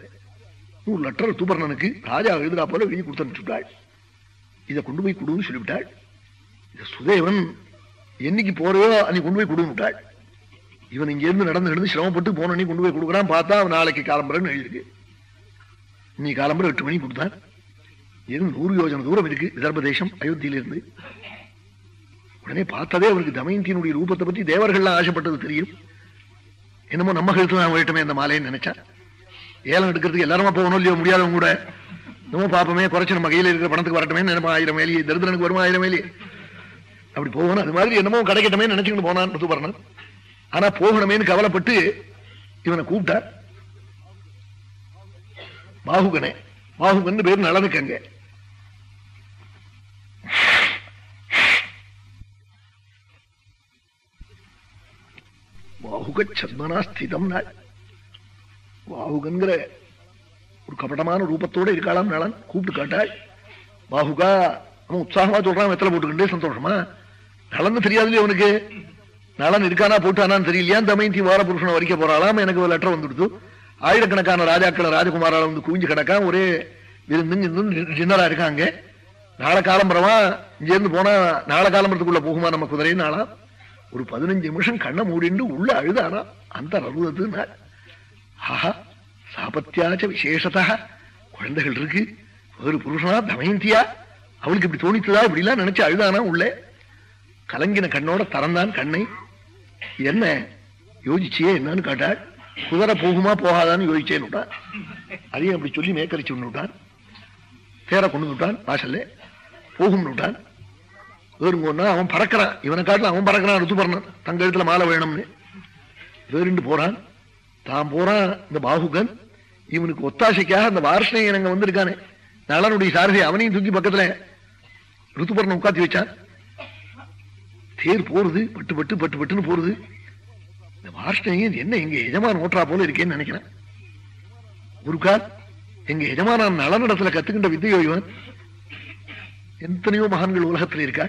Speaker 1: நூறு லெட்டர் தூபர்ணனுக்கு ராஜா எழுதுறா போல எழுதி கொடுத்து அனுப்பிச்சுட்டாள் இதை கொண்டு போய் கொடுன்னு சொல்லிவிட்டாள். சுதேவன் என்னைக்கு போறையோ அன்னைக்கு கொண்டு போய் கொடுன்னு விட்டாள். இவன் இங்க இருந்து நடந்து நடந்து சிரமப்பட்டு போன அன்னைக்கு கொண்டு போய் கொடுக்குறான். பார்த்தா அவன் நாளைக்கு காலம்பரன்னு எழுதிருக்கு இன்னைக்கு காலம்பரம் எட்டு மணிக்கு கொடுத்தான் இருந்து நூறு யோஜனை தூரம் இருக்கு விதர்ப தேசம் அயோத்தியிலிருந்து. உடனே பார்த்ததே அவனுக்கு தமயந்தியினுடைய ரூபத்தை பத்தி தேவர்கள்லாம் ஆசைப்பட்டது தெரியும். என்னமோ நம்ம கழுத்து நான் வேட்டுமே அந்த மாலைன்னு நினைச்சா. ஏலம் எடுக்கிறதுக்கு எல்லாருமா போகணும் இல்லையோ? முடியாதவங்க கூட. நம்ம பார்ப்போமே குறைச்சு நம்ம கையில் இருக்கிற பணத்துக்கு வரட்டுமே நினைப்போம். ஆயிரம் வேலையே தரித்திரனுக்கு வருமா? ஆயிரம் வேலையே அப்படி போகணும். அது மாதிரி என்னமோ கிடைக்கட்டமே நினைச்சுக்கிட்டு போனான் ருத்துபர்ணன் ஆனா போகணுமேனு கவலைப்பட்டு இவனை கூப்பிட்டார். பாகுகனே பாகுகன் பேர் நலனுக்கங்க பாகுக சத்மனா ஸ்திதம் நாள் பாகுகன்கிற ஒரு கபடமான ரூபத்தோட இருக்காளாம் நலன் கூப்பிட்டு காட்டாள் பாகுகா அவன் உற்சாகமா சொல்றான் வெத்தலை போட்டுக்கிட்டே சந்தோஷமா? நலன்னு தெரியாதுல்லையே அவனுக்கு நலன் இருக்கானா போட்டானான்னு தெரியலையா தமயந்தி வார புருஷனை வரிக்க போறாளாம்? எனக்கு ஒரு லெட்டர் வந்துடுது. ஆயிரக்கணக்கான ராஜாக்களை ராஜகுமாரால வந்து குவிஞ்சு கிடக்கா ஒரே விருந்து டின்னரா இருக்காங்க. நாளை காலம்பரமா இங்கேருந்து போனா நாளை காலம்பரத்துக்குள்ள போகுமா நம்ம குதிரை நாளா? ஒரு பதினஞ்சு நிமிஷம் கண்ணை மூடிண்டு உள்ள அழுதானா? அந்த அறுபது நாள் ஆஹா சாபத்தியாச்ச விசேஷதா குழந்தைகள் இருக்கு. ஒரு புருஷனா தமயந்தியா? அவளுக்கு இப்படி தோணித்ததா? இப்படிலாம் எல்லாம் நினைச்சு அழுதானா உள்ளே? கலங்கின கண்ணோட திறந்தான் கண்ணை. என்ன? யோசிச்சியே என்னன்னு கேட்டாள் குதிரை போகுமா போகாதான்னு யோசிச்சேன்னு விட்டான் அதையும் அப்படி சொல்லி மேக்கரிச்சு ஒன்று விட்டான். தேரை கொண்டு விட்டான் வாசல்ல. போகும்னு விட்டான். வேறுங்கொன்னா அவன் பறக்கிறான். இவனை காட்டில் அவன் பறக்கிறான் ருத்துபர்ணன் தங்க இடத்துல மாலை வேணும்னு. வேறுண்டு போறான். தான் போறான் இந்த பாகுகன். இவனுக்கு ஒத்தாசைக்காக அந்த வார்ஷ்ணேயன் அங்க வந்திருக்கானே. நலனுடைய சாரதி அவனையும் தூக்கி பக்கத்துல ருத்துபர்ணம் உட்காத்தி வச்சான். தேர் போறது பட்டு பட்டு பட்டு பட்டுன்னு போறது. இந்த மாஸ்டர் என்ன எங்க எஜமான் ஓட்டுறா போல இருக்கேன்னு நினைக்கிறேன். ஒரு கால் எங்க எஜமானான் நலனிடத்துல கத்துக்கின்ற வித்தையோ இவன். எத்தனையோ மகான்கள் உலகத்துல இருக்கா?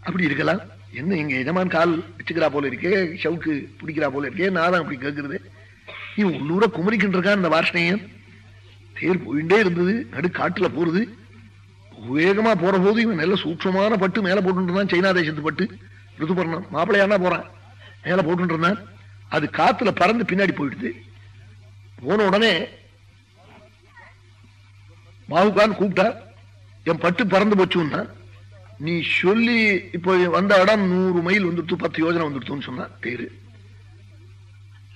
Speaker 1: அப்படி இருக்கலாம். என்ன எங்க எஜமான் கால் வச்சுக்கிறா போல இருக்கே ஷவுக்கு பிடிக்கிறா போல இருக்கே நாதான் அப்படி கேட்கறது இவன் உள்ளூர குமரிக்கிட்டு இருக்கான் இந்த வாஷ்ணயன் தேர் போயிட்டே இருந்தது நடு காட்டுல போறது. வேகமா போற போது இவன் நல்ல சூட்சமான பட்டு மேல போட்டு இருந்தான் சைனா தேசத்து பட்டு. ருதுபர்ணம் மாப்பிள்ளையானா போறான். மேல போட்டு இருந்தான். அது காத்துல பறந்து பின்னாடி போயிடுது. போன உடனே மாவுக்கான்னு கூப்பிட்டா என் பட்டு பறந்து போச்சுன்னா நீ சொல்லி இப்போ வந்த இடம் நூறு மைல் வந்துடுத்து பத்து யோஜனை வந்துடுத்துன்னு சொன்னான் பேரு.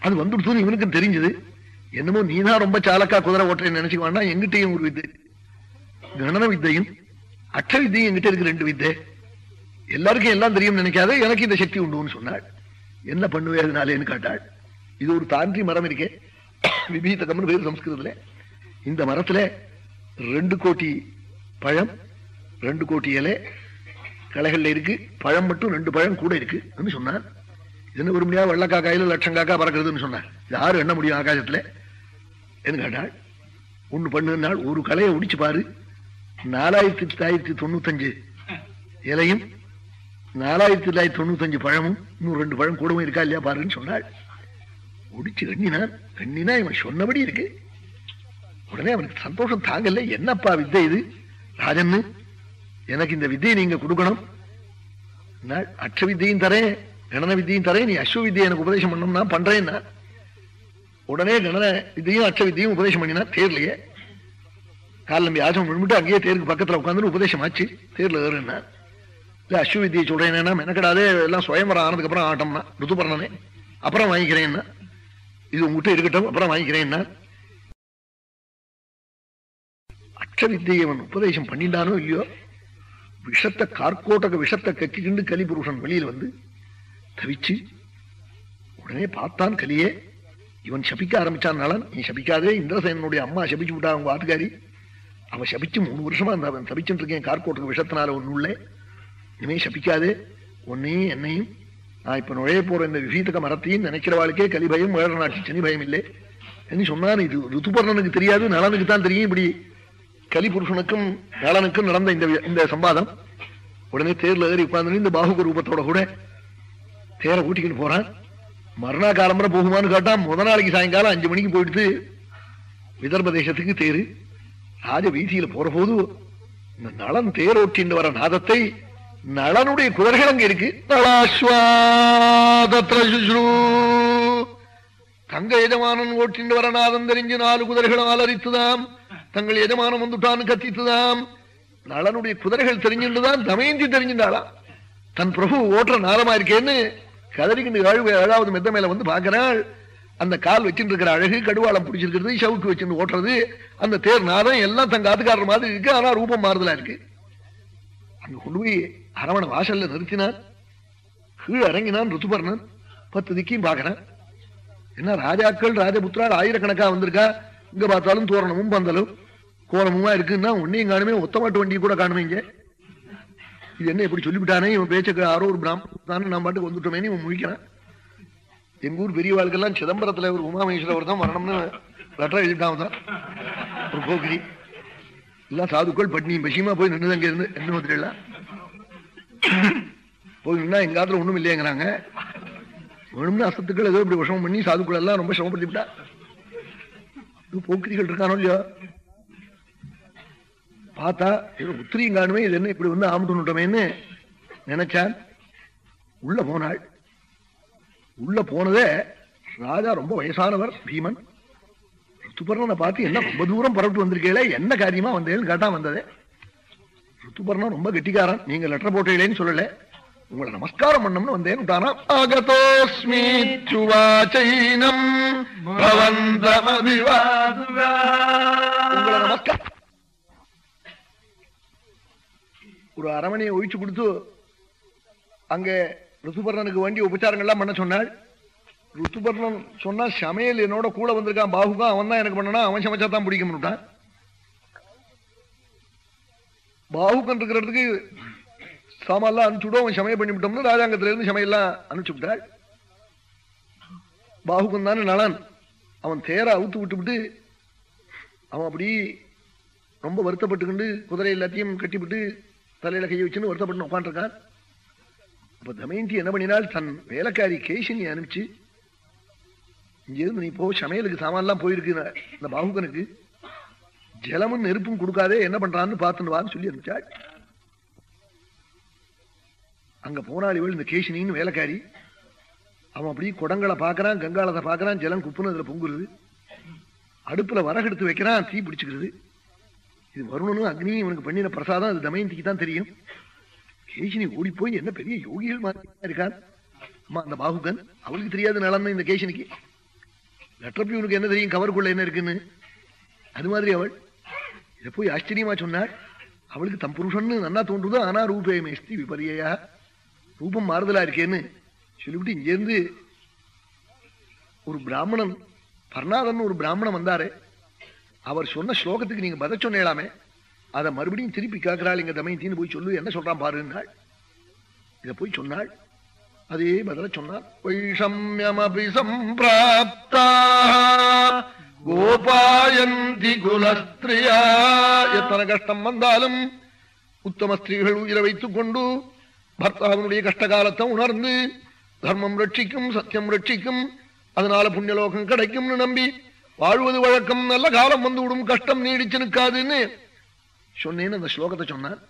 Speaker 1: அது வந்துடுத்துன்னு இவனுக்கும் தெரிஞ்சது. என்னமோ நீதான் ரொம்ப சாலக்கா குதிரை ஓட்டுறேன்னு நினைச்சுக்க வேண்டாம் எங்கிட்டையும் ஒரு வித்தை கணன வித்தையும் அட்ட வித்தையும் எங்கிட்ட இருக்கு ரெண்டு வித்தை. எல்லாருக்கும் எல்லாம் தெரியும் நினைக்காத எனக்கு இந்த சக்தி உண்டுன்னு சொன்னாள். என்ன பண்ணுவே அதனாலேன்னு கேட்டாள். இது ஒரு தாண்டி மரம் இருக்கே. விபீதகம்னு பேர் சம்ஸ்கிருதத்துல. இந்த மரத்துல ரெண்டு கோட்டி பழம் ரெண்டு கோட்டி இலை களைகள்ல இருக்கு. பழம் மட்டும் ரெண்டு பழம் கூட இருக்கு சொன்னார் இது ஒரு முடியாது வெள்ளக்காக்காயில லட்சம் காக்கா பறக்கிறதுன்னு சொன்னார் யாரும் எண்ண முடியும் ஆகாசத்துல? என்ன கேட்டாள். ஒண்ணு பண்ணுனாள் ஒரு கலையை உடிச்சு பாரு. நாலாயிரத்தி தொள்ளாயிரத்தி தொண்ணூத்தஞ்சு இலையும் நாலாயிரத்தி தொள்ளாயிரத்தி தொண்ணூத்தஞ்சு பழமும் இன்னும் ரெண்டு பழம் கூடவும் இருக்கா இல்லையா பாருன்னு சொன்னாள். ஒடிச்சு எண்ணினான் எண்ணினா இவன் சொன்னபடி இருக்கு. உடனே அவனுக்கு சந்தோஷம் தாங்கல. என்னப்பா வித்தை இது? ராஜன்னு எனக்கு இந்த வித்தையை நீங்க கொடுக்கணும். நான் அற்ற வித்தையும் தரேன் கணன வித்தையும் தரேன் நீ அஸ்வ வித்தியை எனக்கு உபதேசம் பண்ணணும்னா பண்றேன்னா. உடனே கணன வித்தையும் அற்ற வித்தையும் உபதேசம் பண்ணினா தேர்லையே. கால் நம்பி ஆசம் விழுந்துட்டு அங்கேயே தேருக்கு பக்கத்துல உட்காந்து உபதேசம் ஆச்சு. தேர்ல ஏறுனா இல்ல அஸ்வ வித்தியை சொல்றேன் மெனக்கடாதே எல்லாம் சுயம்பரம் ஆனதுக்கு அப்புறம் ஆட்டம்னா ருத்துபரணனே அப்புறம் வாங்கிக்கிறேன்னா இது உங்ககிட்ட இருக்கட்டும் அப்புறம் வாங்கிக்கிறேன்னா அற்ற வித்தியை அவன் உபதேசம் பண்ணிட்டானோ இல்லையோ? விஷத்தை கார்கோட்டக விஷத்தை கக்கிக்கிண்டு கலி புருஷன் வெளியில் வந்து தவிச்சு உடனே பார்த்தான் கலியே இவன் சபிக்க ஆரம்பிச்சான் நலன். நீ சபிக்காதே இந்திரசேனனுடைய அம்மா சபிச்சு விட்டா அவங்க ஆத்துக்காரி அவன் சபிச்சு மூணு வருஷமா அந்த அவன் சபிச்சுட்டு இருக்கேன் கார்கோட்டக விஷத்தினால ஒண்ணுள்ளே இனிமே சபிக்காது. உன்னையும் என்னையும். நான் இப்ப நுழைய போற இந்த விபீதக மரத்தையும் நினைக்கிறவாளுக்கே கலிபயம் பயம் சனி பயம் இல்லை. என்று சொன்னான் இது ருத்துபர்ணனுக்கு தெரியாது நலனுக்கு தான் தெரியும் இப்படி. கலி புருஷனுக்கும் நலனுக்கும் நடந்த இந்த இந்த சம்பாதம். உடனே தேர்ல ஏறி உட்கார்ந்து இந்த பாகுக ரூபத்தோட கூட தேரை கூட்டிக்கிட்டு போறான். மறுநாள் காலம்பரை போகுமான்னு கேட்டா முத நாளைக்கு சாயங்காலம் அஞ்சு மணிக்கு போயிட்டு விதர்ப தேசத்துக்கு தேரு. ராஜ வீதியில போற போது இந்த நலன் தேரோட்டின்னு வர நாதத்தை நலனுடைய குதிரைகள் அங்க இருக்கு. நலாஸ்வாதத்ர சுஸ்ரூ. தங்க எஜமானன் ஓட்டிண்டு வர நாதம் தெரிஞ்சு நாலு குதிரைகளும் அலரித்துதாம் தங்கள் எஜமானம் வந்துட்டான்னு கத்தித்துதாம். நலனுடைய குதிரைகள் தெரிஞ்சுட்டுதான் தமயந்தி தெரிஞ்சுட்டாளாம் தன் பிரபு ஓட்டுற நாளமா இருக்கேன்னு கதறிக்கிண்டு ஏழு ஏழாவது மெத்த மேல வந்து பாக்குறாள் அந்த கால் வச்சுட்டு இருக்கிற அழகு கடுவாளம் பிடிச்சிருக்கிறது ஷவுக்கு வச்சுட்டு ஓட்டுறது அந்த தேர் நாதம் எல்லாம் தங்க ஆத்துக்காரர் மாதிரி இருக்கு ஆனா ரூபம் மாறுதலா இருக்கு. அங்க கொண்டு போய் அரவண வாசல்ல நிறுத்தினார். கீழே இறங்கினான் ருத்துபர்ணன் பத்து திக்கையும் பார்க்கறேன் என்ன ராஜாக்கள் ராஜபுத்திரால் ஆயிரக்கணக்கா வந்திருக்கா? இங்க பார்த்தாலும் தோரணமும் பந்தலும். கோலமுமா இருக்குன்னா ஒன்னையும் காணுமே ஒத்த மாட்டு வண்டியை கூட காணுமே இங்க. இது என்ன இப்படி சொல்லிவிட்டானே? இவன் பேச்சுக்கு யாரோ ஒரு பிராமணன் நான் பாட்டுக்கு வந்துட்டோமேனு இவன் முழிக்கிறான். எங்க ஊர் பெரியவாளுக்கெல்லாம் சிதம்பரத்துல ஒரு உமாமேஸ்வரவர் தான் வரணும்னு லெட்டர் எழுதிட்டான் தான். ஒரு போக்கிரி எல்லாம் சாதுக்கள் பட்னி பசியமா போய் நின்றுதங்க இருந்து என்ன வந்துடலாம் போய் எங்க காலத்துல ஒண்ணும் இல்லையங்கிறாங்க. வேணும்னு அசத்துக்கள் ஏதோ இப்படி விஷமம் பண்ணி சாதுக்கள் எல்லாம் ரொம்ப சிரமப்படுத்தி விட்டா போக்கிரிகள் இருக்கானோ இல்லையோ? பார்த்தா ஏதோ உத்திரியும் காணுமே இது என்ன இப்படி வந்து ஆமட்டுன்னுட்டோமேன்னு நினைச்சான். உள்ள போனாள். உள்ள போனதே ராஜா ரொம்ப வயசானவர் பீமன். ருத்துபர்ணனை பார்த்து என்ன ரொம்ப தூரம் புறப்பட்டு வந்திருக்கீங்களே என்ன காரியமா வந்தேன்னு கேட்டா வந்ததே. ருத்துபர்ணன் ரொம்ப கெட்டிக்காரன். நீங்க லெட்டர் போட்டீங்களேன்னு சொல்லல. உங்களை நமஸ்காரம் பண்ணம்னு வந்தேன். விட்டானா
Speaker 2: ஆகதோஸ்மீச்சுவாச்சைனம் பவந்தமதிவாதுகா.
Speaker 1: உங்களை நமஸ்காரம் ஒரு அரமனையை ஒழிச்சு கொடுத்து அங்க ருத்துபர்ணனுக்கு வேண்டிய உபச்சாரங்கள்லாம் பண்ண சொன்னாள். ருத்துபர்ணன் சொன்னா சமையல் என்னோட கூட வந்திருக்கான் பாகுகா அவன் தான் எனக்கு பண்ணனா அவன் சமைச்சா தான் பிடிக்கும்னுட்டான். பாகுகன் இருக்கிறதுக்கு சாமான்லாம் அனுப்பிச்சுடும் அவன் சமையல் பண்ணி விட்டோம்னு ராஜாங்கத்துல இருந்து சமையல்லாம் அனுப்பிச்சு விட்டாள் பாகுகன் தானே நலன். அவன் தேர அவுத்து விட்டு விட்டு அவன் அப்படி ரொம்ப வருத்தப்பட்டுக்கிண்டு குதிரை எல்லாத்தையும் கட்டிவிட்டு தலையில கையை வச்சுன்னு வருத்தப்பட்டு உட்காந்துருக்கான் அப்ப தமயந்தி என்ன பண்ணினால் தன் வேலைக்காரி கேசினி அனுப்பிச்சு இங்கிருந்து நீ போ சமையலுக்கு சாமான்லாம் போயிருக்கு இந்த பாகுகனுக்கு ஜலமும் நெருப்பும் கொடுக்காதே என்ன பண்றான்னு பார்த்துன்னு வான்னு சொல்லி அனுப்பிச்சாள் அங்க போனாள் இவள் இந்த கேஷினின்னு வேலைக்காரி. அவன் அப்படியே குடங்களை பார்க்கறான் கங்காளத்தை பார்க்கறான் ஜலம் குப்புன்னு அதுல பொங்குறது. அடுப்புல வரகெடுத்து வைக்கிறான் தீ பிடிச்சுக்கிறது. இது வருணனும் அக்னியும் இவனுக்கு பண்ணின பிரசாதம் அது தமயந்திக்கு தான் தெரியும். கேஷினி ஓடி போய் என்ன பெரிய யோகிகள் மாதிரி இருக்கான். அம்மா அந்த பாகுகன் அவளுக்கு தெரியாத நலன் இந்த கேஷினிக்கு லெட்டர் உனக்கு என்ன தெரியும் கவருக்குள்ள என்ன இருக்குன்னு? அது மாதிரி அவள். இதை போய் ஆச்சரியமா சொன்னாள் அவளுக்கு தம் புருஷன்னு நன்னா தோன்றுதோ ஆனா ரூபே மேஸ்தி விபரியா? ரூபம் மாறுதலா இருக்கேன்னு சொல்லிவிட்டு இங்கேருந்து ஒரு பிராமணன் பர்ணாதன் ஒரு பிராமணன் வந்தாரு. அவர் சொன்ன ஸ்லோகத்துக்கு நீங்க பதில் சொன்னேலாமே. அதை மறுபடியும் திருப்பி கேட்கிறாள் இங்க தமயத்தின்னு போய் சொல்லு என்ன சொல்றான் பாருன்னாள். இதை போய் சொன்னாள். அதே பதில சொன்னார்
Speaker 2: வைஷம்யமபி சம்பிராப்தா கோபாயந்தி குலஸ்திரியா
Speaker 1: எத்தனை கஷ்டம் வந்தாலும் உத்தம ஸ்திரீகள் உயிரை வைத்துக் கொண்டு பர்த்தாவினுடைய கஷ்ட காலத்தை உணர்ந்து தர்மம் ரட்சிக்கும் சத்தியம் ரட்சிக்கும் அதனால புண்ணியலோகம் கிடைக்கும்னு நம்பி வாழ்வது வழக்கம். நல்ல காலம் வந்து விடும் கஷ்டம் நீடிச்சு நிற்காதுன்னு சொன்னேன்னு அந்த ஸ்லோகத்தை சொன்னார்.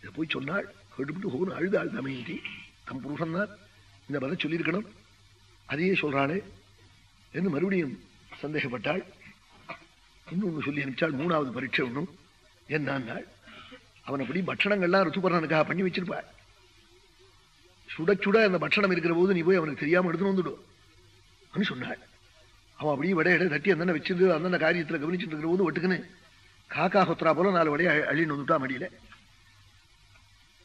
Speaker 1: இதை போய் சொன்னாள். கேட்டுவிட்டு ஹோன்னு அழுதாள் தமையின்றி தம் புருஷன் தான் இந்த பதில் சொல்லியிருக்கணும். அதையே சொல்றாளே. என்று மறுபடியும் சந்தேகப்பட்டாள். இன்னொன்னு சொல்லி அனுப்பிச்சாள் மூணாவது பரீட்சை ஒண்ணும். என்னாள் அவன் அப்படி பட்சணங்கள்லாம் ருத்துபர்ணனுக்காக பண்ணி வச்சிருப்பாள். சுட சுட அந்த பட்சணம் இருக்கிற போது நீ போய் அவனுக்கு தெரியாமல் எடுத்துன்னு வந்துடும் அப்படின்னு சொன்னாள். அவன் அப்படியே விட இட தட்டி அந்தன வச்சிருந்து அந்தந்த காரியத்துல கவனிச்சுட்டு இருக்கிற போது ஒட்டுக்குன்னு காக்கா ஹொத்ரா போல நாலு வடையை அழின்னு வந்துட்டா மடியில.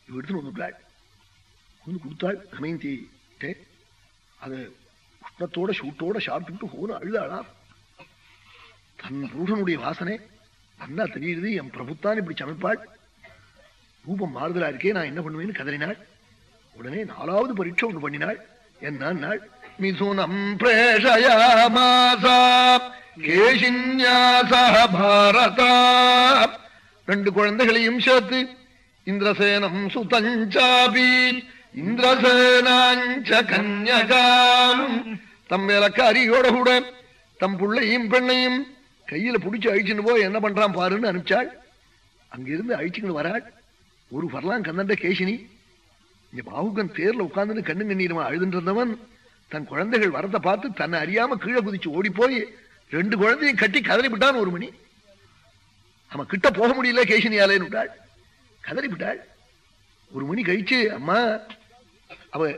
Speaker 1: இவ எடுத்துன்னு வந்துட்டாள். கொண்டு கொடுத்தாள் தமயந்தி அது உஷ்ணத்தோட சூட்டோட சாப்பிட்டுட்டு ஹோன அழுதாளா? தன் புருஷனுடைய வாசனை நல்லா தெரியுது என் பிரபுத்தான் இப்படி சமைப்பாள். ரூபம் மாறுதலா இருக்கே நான் என்ன பண்ணுவேன்னு கதறினாள். உடனே நாலாவது பரீட்சை ஒன்று பண்ணினாள். என்ன நாள்
Speaker 2: மிதுனம் பிரேஷயாமாசா கேஷின்யா பாரதா.
Speaker 1: ரெண்டு குழந்தைகளையும் சேர்த்து
Speaker 2: இந்திரசேனம் சுதஞ்சாபி இந்திரசேனாஞ்ச கன்யகாம்.
Speaker 1: தம் வேலைக்காரியோட கூட தம் பிள்ளையும் பெண்ணையும் கையில பிடிச்சி அழிச்சுன்னு போய் என்ன பண்றான் பாருன்னு அனுப்பிச்சாள். அங்கிருந்து அழிச்சுக்கிட்டு வராள். ஒரு வரலாம் கந்தண்ட கேசினி. இந்த பாவுகன் தேர்ல உட்கார்ந்து கண்ணு கண்ணீரமா அழுதுன்றவன் தன் குழந்தைகள் வரத்தை பார்த்து தன்னை அறியாம கீழே குதிச்சு ஓடி போய் ரெண்டு குழந்தையும் கட்டி கதறி விட்டான் ஒரு மணி. அவன் கிட்ட போக முடியல கேசினியாலேன்னு விட்டாள் கதறி விட்டாள். ஒரு மணி கழிச்சு அம்மா அவ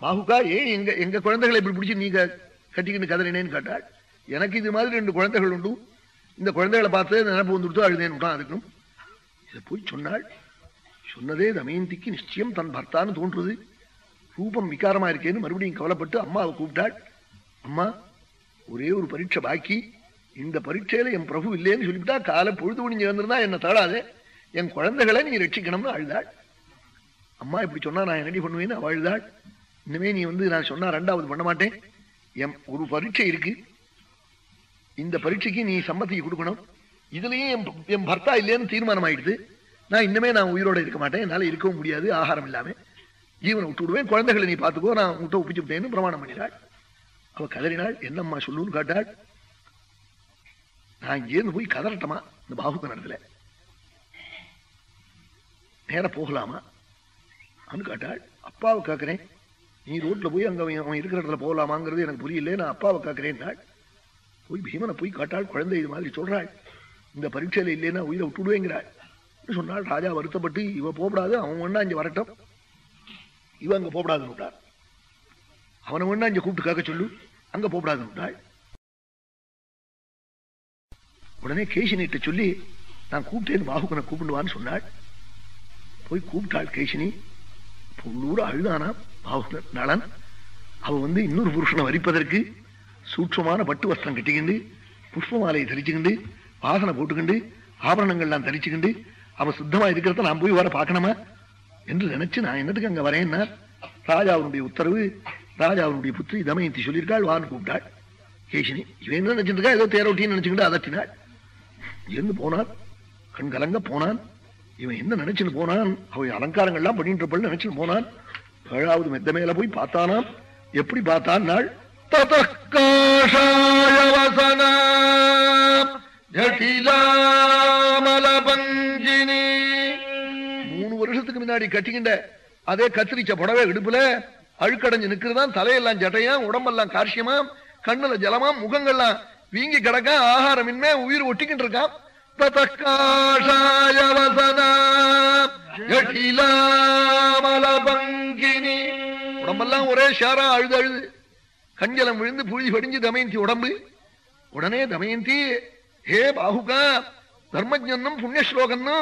Speaker 1: ரா- ஏன் எங்க எங்க குழந்தைகளை இப்படி பிடிச்சி நீங்க கட்டிக்கிட்டு கதறினேன்னு கேட்டாள் எனக்கு இது மாதிரி ரெண்டு குழந்தைகள் உண்டு. இந்த குழந்தைகளை பார்த்து நினைப்பு வந்துடுத்து அழுதேன்னு விட்டான் அதுக்கும். இதை போய் சொன்னாள் சொன்னதே தமயந்திக்கு நிச்சயம் தன் பர்த்தான்னு தோன்றுது. ரூபம் விகாரமா இருக்கேன்னு மறுபடியும் கவலைப்பட்டு அம்மாவை கூப்பிட்டாள். அம்மா ஒரே ஒரு பரீட்சை பாக்கி. இந்த பரீட்சையில என் பிரபு இல்லைன்னு சொல்லிவிட்டா காலை பொழுது முடிஞ்சு வந்திருந்தா என்ன தடாதே. என் குழந்தைகளை நீ ரட்சிக்கணும்னு அழுதாள். அம்மா இப்படி சொன்னா நான் என்னடி பண்ணுவேன்னு அவள் அழுதாள். இனிமே நீ வந்து நான் சொன்னா ரெண்டாவது பண்ண மாட்டேன். என் ஒரு பரீட்சை இருக்கு. இந்த பரீட்சைக்கு நீ சம்மதியை கொடுக்கணும். இதுலயே என் என் பர்த்தா இல்லைன்னு தீர்மானம் ஆயிடுது நான் இன்னுமே நான் உயிரோட இருக்க மாட்டேன். என்னால இருக்கவும் முடியாது ஆகாரம் இல்லாம. ஜீவனை விட்டு விடுவேன். குழந்தைகளை நீ பாத்துக்கோ நான் விட்டு ஒப்பிச்சு விட்டேன்னு பிரமாணம் பண்ணினாள். அவ கதறினாள். என்னம்மா சொல்லுன்னு கேட்டாள். நான் இங்கேருந்து போய் கதறட்டமா? இந்த பாகுக்க நடத்துல நேர போகலாமா? அனு கேட்டாள். அப்பாவை கேட்கிறேன் நீ ரோட்ல போய் அங்க அவன் இருக்கிற இடத்துல போகலாமாங்கிறது எனக்கு புரியல. நான் அப்பாவை காக்கிறேன் போய் பீமனை போய் காட்டாள் குழந்தை இது மாதிரி சொல்றாள். இந்த பரீட்சையில இல்லைன்னா உயிரை விட்டுடுவேங்கிறாள்.
Speaker 4: சொன்னால் ராஜா வருத்தப்பட்டு இவ போகப்படாது அவன் வேணா இங்க வரட்டும். இவ அங்க போகக்கூடாதுன்னு விட்டார் அவனை வேணா இங்க கூப்பிட்டு கேட்க சொல்லு. அங்க போகக்கூடாதுன்னு விட்டாள் உடனே கேசினிட்ட சொல்லி நான் கூப்பிட்டேன் பாகுக்கனை கூப்பிடுவான்னு சொன்னாள். போய் கூப்பிட்டாள் கேசினி. பொண்ணூர் அழுதானா நளன் அவ வந்து இன்னொரு புருஷனை வரிப்பதற்கு சூட்சமான பட்டு வஸ்திரம் கட்டிக்கிண்டு புஷ்ப மாலையை தரிச்சுக்கிண்டு வாசனை போட்டுக்கிண்டு ஆபரணங்கள்லாம் தரிச்சுக்கிண்டு அவ சுத்தமா இருக்கிறத நான் போய் வர பார்க்கணுமா என்று நினைச்சு நான் என்னத்துக்கு அங்க வரேன்னா ராஜாவுடைய உத்தரவு ராஜாவுடைய புத்திரி தமயந்தி சொல்லியிருக்காள் வான்னு கூப்பிட்டாள். கேசினி இவன் என்ன நினைச்சிருக்கா ஏதோ தேரோட்டின்னு நினைச்சுக்கிட்டு அதட்டினாள். இருந்து போனான்? கண் கலங்க போனான். இவன் என்ன நினைச்சுன்னு போனான்? அவன் அலங்காரங்கள்லாம் பண்ணிட்டு இருப்பள் நினைச்சுன்னு போனான். ஏழாவது மெத்த மேல போய் பார்த்தானாம் எப்படி பார்த்தான்? நாள்
Speaker 1: ததக்காஷாயவசன
Speaker 4: மூணு வருஷத்துக்கு முன்னாடி கட்டிக்கிண்ட அதே கத்திரிச்ச புடவை இடுப்புல அழுக்கடைஞ்சு நிக்கிறதான் தலையெல்லாம் ஜட்டையாம் உடம்பெல்லாம் கார்ஷியமாம் கண்ணுல ஜலமாம் முகங்கள்லாம் வீங்கி கிடக்க ஆகாரமின்மே உயிர் ஒட்டிக்கிட்டு இருக்கான்
Speaker 1: ததக்காஷாயவசன அங்கினி
Speaker 4: உடம்பெல்லாம் ஒரே ஷாரா அழுது அழுது. கஞ்சலம் விழுந்து பூஜி படிஞ்சு தமயந்தி உடம்பு. உடனே தமயந்தி ஹே பாகுகா தர்மஜன்னும் புண்ணியஸ்லோகன்னு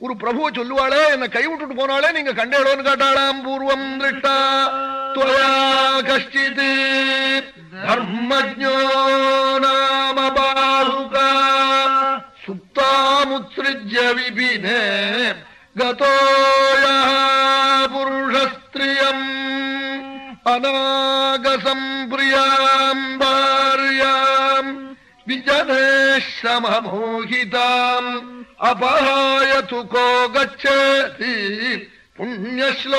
Speaker 4: ஒரு பிரபுவ சொல்லுவாளே என்ன கை போனாலே நீங்க கண்டேடோன்னு பூர்வம் திருஷ்டா
Speaker 1: துவயா கஷ்டித் தர்மஜோ நாம பாகுகா சுத்தாமுத்ருஜ விபினே கதோயா புருஷஸ்த ஸ்திரியம் அநாகசம் பிரியாம் பாரியாம் விஜனேஷமோகிதாம் அபாயது கோ கச்சதி புண்ணியஸ்லோகமிருதாம்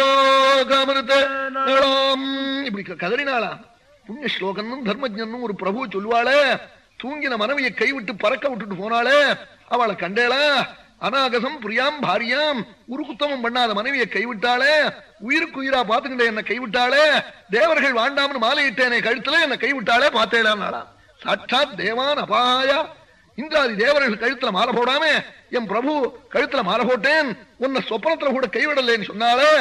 Speaker 1: இப்படி கதறினாளாம். புண்ணியஸ்லோகம்னும் தர்மஜன்னும் ஒரு பிரபு சொல்லுவாளே. தூங்கின மனைவியை கைவிட்டு பறக்க விட்டுட்டு போனாளே. அவளை கண்டேளா? அநாகசம் புரியாம் பாரியாம். உருக்குத்தமம் பண்ணாத மனைவியை கைவிட்டாளே. உயிருக்கு உயிரா பாத்துக்கிட்ட என்ன கைவிட்டாளே. தேவர்கள் வாண்டாம்னு மாலையிட்டேனே கழுத்துல என்ன கைவிட்டாளே பார்த்தேலாம் சாட்சாத் தேவான் அபாயா. இந்திராதி தேவர்கள் கழுத்துல மாலை போடாமே. என் பிரபு கழுத்துல மாலை போட்டேன். உன்னை சொப்பனத்துல கூட கைவிடலன்னு சொன்னாலே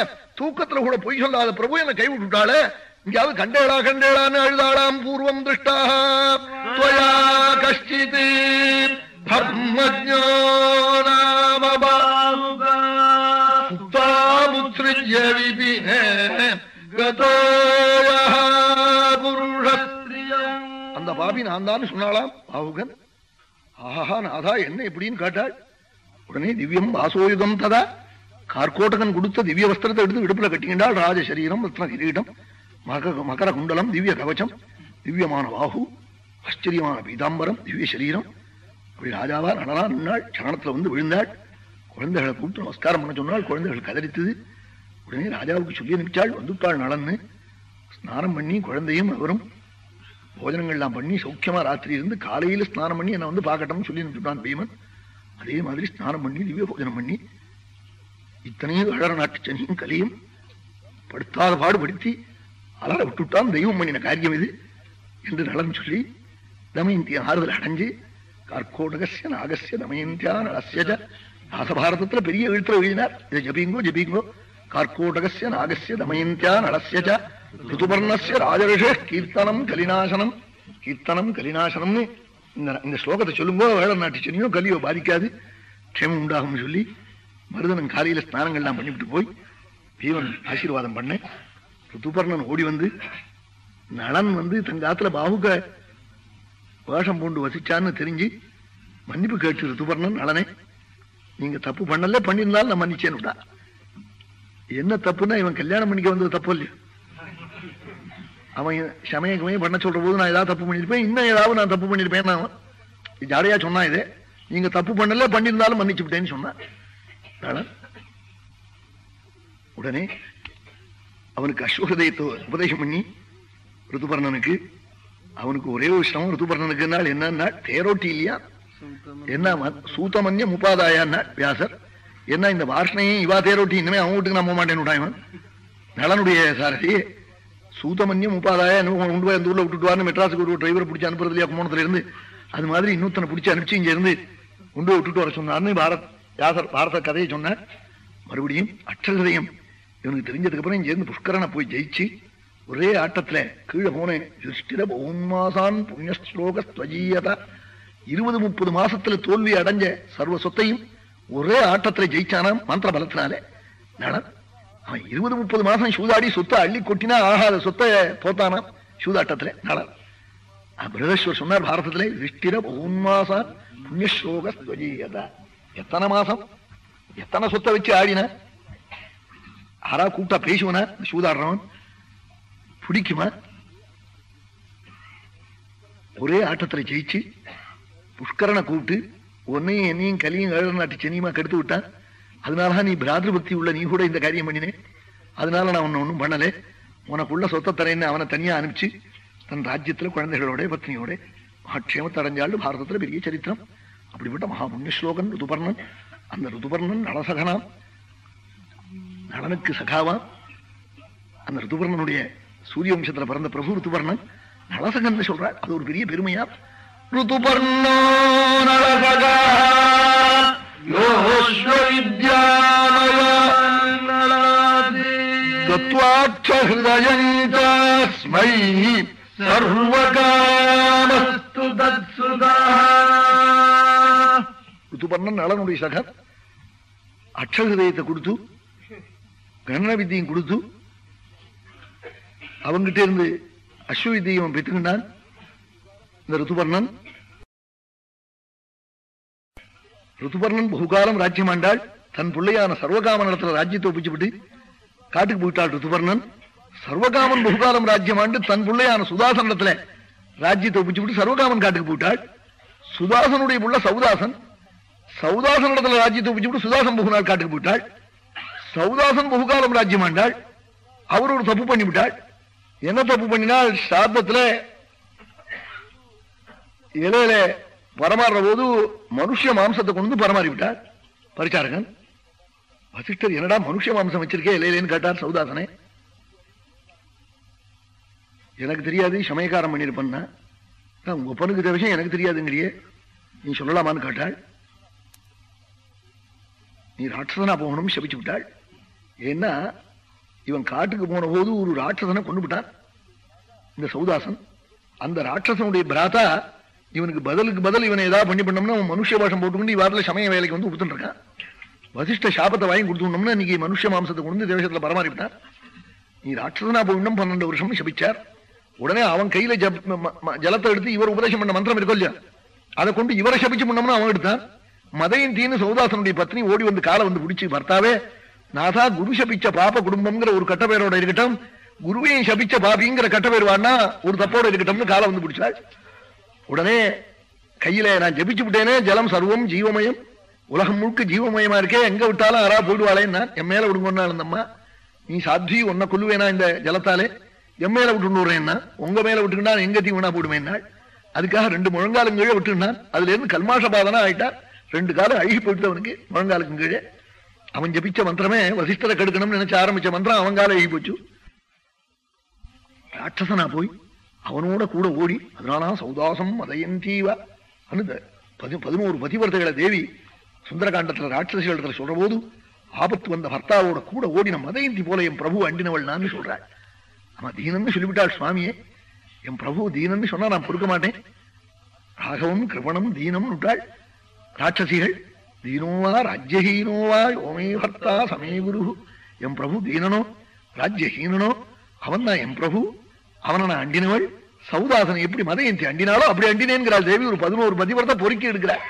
Speaker 1: தூக்கத்துல கூட பொய் சொல்லாத பிரபு என்ன கைவிட்டுட்டாளே. இங்காவது கண்டேடா கண்டேடான்னு அழுதாளாம் பூர்வம் திருஷ்டா கஷ்டித்து ധർമ്മജ്ഞാനാമുസൃജ്യ വിപിനെ ഗതോയ പുരുഷ அந்த பாபி நான் தான் சொன்னாலாம் பாவுகன். ஆஹா நாதா என்ன எப்படின்னு கேட்டாள். உடனே திவ்யம் வாசோயுகம் ததா. கார்கோட்டகன் கொடுத்த திவ்ய வஸ்திரத்தை எடுத்து விடுப்புல கட்டிக்கின்றால் ராஜசரீரம் ரத்ன கிரீடம் மகர குண்டலம் திவ்ய கவச்சம் திவ்யமான வாகு ஆச்சரியமான பீதாம்பரம் திவ்ய சரீரம். அப்படி ராஜாவா நடனா நின்னாள் சரணத்துல வந்து விழுந்தாள். குழந்தைகளை கூப்பிட்டு நமஸ்காரம் பண்ண சொன்னால் குழந்தைகள் கதறித்தது. உடனே ராஜாவுக்கு சொல்லி அனுப்பிச்சாள் வந்துட்டாள் நலன்னு ஸ்நானம் பண்ணி குழந்தையும் அவரும். போஜனங்கள்லாம் பண்ணி சௌக்கியமா ராத்திரி இருந்து காலையில ஸ்நானம் பண்ணி என்ன வந்து பார்க்கட்டும்னு சொல்லி அனுப்பிச்சுட்டான் பீமன். அதே மாதிரி ஸ்நானம் பண்ணி திவ்ய போஜனம் பண்ணி இத்தனையும் அழற நாட்டு சனியும் கலியும் படுத்தாத பாடுபடுத்தி அலற விட்டுட்டான் தெய்வம் பண்ணின காரியம் இது என்று நலன் சொல்லி தமயந்தி ஆறுதல் அடைஞ்சு கர்க்கோடகசிய நாகசிய தமயந்தியா அசியஜ ராசபாரதத்துல பெரிய எழுத்துல எழுதினார். இதை ஜபிங்கோ ஜபிங்கோ. கார்கோடகசிய நாகசிய தமயந்தியா நடசியஜ ருதுபர்ணசிய ராஜரிஷே கீர்த்தனம் கலிநாசனம். கீர்த்தனம் கலிநாசனம்னு இந்த இந்த ஸ்லோகத்தை சொல்லும்போது வேள நாட்டு கலியோ பாதிக்காது. க்ஷேமம் உண்டாகும்னு சொல்லி மருதனன் காலையில ஸ்நானங்கள்லாம் பண்ணிவிட்டு போய் பீவன் ஆசீர்வாதம் பண்ண ருதுபர்ணன் ஓடி வந்து நளன் வந்து தங்காத்துல பாகுக வேஷம் பூண்டு வசிச்சான்னு தெரிஞ்சு மன்னிப்பு கேட்டு ருத்துபர்ணன் நளனே. நீங்க தப்பு பண்ணல பண்ணியிருந்தாலும் நான் மன்னிச்சேன்னு விட்டா என்ன தப்புன்னா இவன் கல்யாணம் பண்ணிக்க வந்தது தப்பு இல்லையா? அவன் சமயக்கமே பண்ண சொல்ற போது நான் ஏதாவது தப்பு பண்ணியிருப்பேன் இன்னும் ஏதாவது நான் தப்பு பண்ணியிருப்பேன் நான் ஜாடையா சொன்னான் இது. நீங்க தப்பு பண்ணல பண்ணியிருந்தாலும் மன்னிச்சு விட்டேன்னு சொன்னான் உடனே அவனுக்கு அஸ்வகதயத்தை உபதேசம் பண்ணி ருத்துபர்ணனுக்கு அவனுக்கு ஒரே ஒரு சிரமம் ருத்துபர்ணனுக்கு நாள் என்னன்னா தேரோட்டி இல்லையா? என்ன ம- சூத்தமன்ய முப்பாதாயான்னா வியாசர். என்ன இந்த வார்ஷ்ணையும் இவா தேரோட்டி இனிமே அவன் வீட்டுக்கு நான் போக மாட்டேன்னு இவன். நலனுடைய சாரதி சூத்தமன்யம் இன்னும் கொண்டு போய் அந்த ஊர்ல விட்டுட்டு வான்னு மெட்ராஸுக்கு ஒரு டிரைவரை பிடிச்சி அனுப்புறது இல்லையா கும்போணத்துல இருந்து அது மாதிரி இன்னொருத்தனை பிடிச்சி அனுப்பிச்சு இங்க இருந்து கொண்டு போய் விட்டுட்டு வர சொன்னார்னு பாரத் வியாசர் பாரத கதையை சொன்னார். மறுபடியும் அற்றஹதயம் இவனுக்கு தெரிஞ்சதுக்கு அப்புறம் இங்கேருந்து புஷ்கரனை போய் ஜெயிச்சு ஒரே ஆட்டத்துல கீழே போனேன். யுஷ்டிர பௌன்மாசான் புண்ணியஸ்லோக ஸ்வஜீயதா. இருபது முப்பது மாசத்துல தோல்வி அடைஞ்ச சர்வ சொத்தையும் ஒரே ஆட்டத்துல ஜெயிச்சானாம் மந்திர பலத்தினாலே. நடன் அவன் இருபது முப்பது மாசம் சூதாடி சொத்தை அள்ளி கொட்டினா ஆகாத சொத்தை போத்தானாம் சூதாட்டத்துல. நடன் பிரதேஸ்வர் சொன்னார் பாரதத்துல யுஷ்டிர பௌன்மாசான் புண்ணியஸ்லோக ஸ்வஜீயதா. எத்தனை மாசம்? எத்தனை சொத்தை வச்சு ஆடின? ஆறா கூப்பிட்டா பேசுவனா? சூதாடுறவன்? பிடிக்குமா? ஒரே ஆட்டத்துல ஜெயிச்சு புஷ்கரனை கூப்பிட்டு உன்னையும் என்னையும் கலியும் கழக நாட்டு சென்னியுமா கெடுத்து விட்டான் அதனாலதான் நீ பிராதிரு பக்தி உள்ள நீ கூட இந்த காரியம் பண்ணினேன் அதனால நான் உன்னை ஒன்றும் பண்ணலே. உனக்குள்ள சொத்தை தரேன்னு அவனை தனியா அனுப்பிச்சு தன் ராஜ்யத்துல குழந்தைகளோட பத்னியோட மகாட்சேமத்தை அடைஞ்சாலும் பாரதத்துல பெரிய சரித்திரம். அப்படிப்பட்ட மகா புண்ணிய ஸ்லோகன் ருதுபர்ணன் அந்த ருதுபர்ணன் நடசகனாம் நடனுக்கு சகாவாம் அந்த ருதுபர்ணனுடைய சூரிய வம்சத்துல பிறந்த பிரபு ருத்துபர்ணன் நலசகன் சொல்றார். அது ஒரு பெரிய பெருமையா? ருத்துபர்ணோ நலசகா தத்வாட்ச ஹிருதயஞ்சாஸ்மை சர்வகாமஸ்து ருத்துபர்ணன் நலனுடைய சகர் அக்ஷஹதயத்தை கொடுத்து கணன வித்தியும் கொடுத்து அவங்கிட்ட இருந்து அஸ்வவித்தியம் பெற்றுக்கின்றான் இந்த ருத்துபர்ணன் ருத்துபர்ணன் பகுகாலம் ராஜ்யம் ஆண்டாள். தன் பிள்ளையான சர்வகாமன் இடத்துல ராஜ்யத்தை ஒப்பிச்சுவிட்டு காட்டுக்கு போயிட்டாள் ருத்துபர்ணன் சர்வகாமன் பகுகாலம் ராஜ்யம் ஆண்டு தன் பிள்ளையான சுதாசன் ராஜ்யத்தை ஒப்பிச்சுவிட்டு சர்வகாமன் காட்டுக்கு போயிட்டாள் சுதாசனுடைய புள்ள சௌதாசன். சௌதாசன் இடத்துல ராஜ்யத்தை ஒப்பிச்சுவிட்டு சுதாசன் பகுநாள் காட்டுக்கு போயிட்டாள் சௌதாசன் பகுகாலம் ராஜ்யம் ஆண்டாள். அவர் ஒரு தப்பு பண்ணிவிட்டாள். என்ன தப்பு பண்ணினால் சாத்தத்துல இலையில பரமாறுற போது மனுஷ மாம்சத்தை கொண்டு வந்து பரமாறி விட்டார். பரிச்சாரகன் வசிஷ்டர் என்னடா மனுஷ மாம்சம் வச்சிருக்கே இலையிலேன்னு கேட்டார் சௌதாசனே. எனக்கு தெரியாது சமயக்காரம் பண்ணிருப்பேன்னா உங்க பொண்ணுக்கு இந்த விஷயம் எனக்கு தெரியாதுங்கிறியே. நீ சொல்லலாமான்னு கேட்டாள். நீ ராட்சசனா போகணும்னு சபிச்சு விட்டாள். ஏன்னா இவன் காட்டுக்கு போன போது ஒரு ராட்சசனை கொண்டு விட்டான் இந்த சௌதாசன் அந்த ராட்சசனுடைய பிராத்தா இவனுக்கு பதிலுக்கு பதில் இவனை ஏதாவது பண்ணி பண்ணோம்னா அவன் மனுஷ பாஷம் போட்டுக்கொண்டு இவ்வாறுல சமய வேலைக்கு வந்து கொடுத்துட்டு வசிஷ்ட சாபத்தை வாங்கி கொடுத்துட்டோம்னா இன்னைக்கு மனுஷ மாம்சத்தை கொண்டு தேவசத்தில் பரமாறிவிட்டான் நீ ராட்சசனா போயிடும் பன்னெண்டு வருஷம் சபிச்சார். உடனே அவன் கையில ஜலத்தை எடுத்து இவர் உபதேசம் பண்ண மந்திரம் இருக்கும் இல்லையா? அதை கொண்டு இவரை சபிச்சு பண்ணோம்னா அவன் எடுத்தான். மதையந்தின்னு சௌதாசனுடைய பத்னி ஓடி வந்து காலை வந்து பிடிச்சி பர்த்தாவே நாதா குரு சபிச்ச பாப்ப குடும்பம்ங்கிற ஒரு கட்ட பேரோட இருக்கட்டும் குருவையும் சபிச்ச பாபிங்கிற கட்ட பேர் ஒரு தப்போட இருக்கட்டும்னு காலை வந்து பிடிச்சா உடனே கையில நான் ஜபிச்சு விட்டேனே ஜலம் சர்வம் ஜீவமயம் உலகம் முழுக்க ஜீவமயமா இருக்கே எங்க விட்டாலும் யாரா போயிடுவாளேன்னா என் மேல விடுங்கன்னு அந்த அம்மா. நீ சாத்வி உன்னை கொல்லுவேனா இந்த ஜலத்தாலே? என் மேல விட்டு உங்க மேல விட்டுக்கிட்டா எங்க தீவனா போடுவேன்னா அதுக்காக ரெண்டு முழங்காலும் கீழே விட்டுனான் அதுல இருந்து கல்மாஷ பாதனா ஆயிட்டா. ரெண்டு காலம் அழுகி போயிட்டு அவனுக்கு முழங்காலுக்கு கீழே. அவன் ஜபிச்ச மந்திரமே வசிஷ்டரை கெடுக்கணும்னு நினைச்சு ஆரம்பிச்ச மந்திரம் அவங்கால எழுதி போச்சு. ராட்சசனா போய் அவனோட கூட ஓடி அதனால சௌதாசம் மதயந்தீவா அனுத. பதினோரு பதிவர்த்தகளை தேவி சுந்தரகாண்டத்துல ராட்சசிகளிடத்துல சொல்ற போது ஆபத்து வந்த பர்த்தாவோட கூட ஓடின மதயந்தி போல என் பிரபு அண்டினவள் நான் சொல்றாள் ஆமா தீனன்னு சொல்லிவிட்டாள் சுவாமியே. என் பிரபு தீனன்னு சொன்னா நான் பொறுக்க மாட்டேன். ராகவம் கிருபணம் தீனம் விட்டாள். ராட்சசிகள் தீனோவா ராஜ்யஹீனோவா யோமே பர்த்தா சமே குரு என் பிரபு தீனனோ ராஜ்யஹீனனோ அவன் தான் என் பிரபு. அவனை நான் அண்டினவள். சௌதாசனை எப்படி மதயந்தி அண்டினாலோ அப்படி அண்டினேங்கிறாள் தேவி ஒரு பதினோரு பதிவரத்தை பொறுக்கி எடுக்கிறாள்.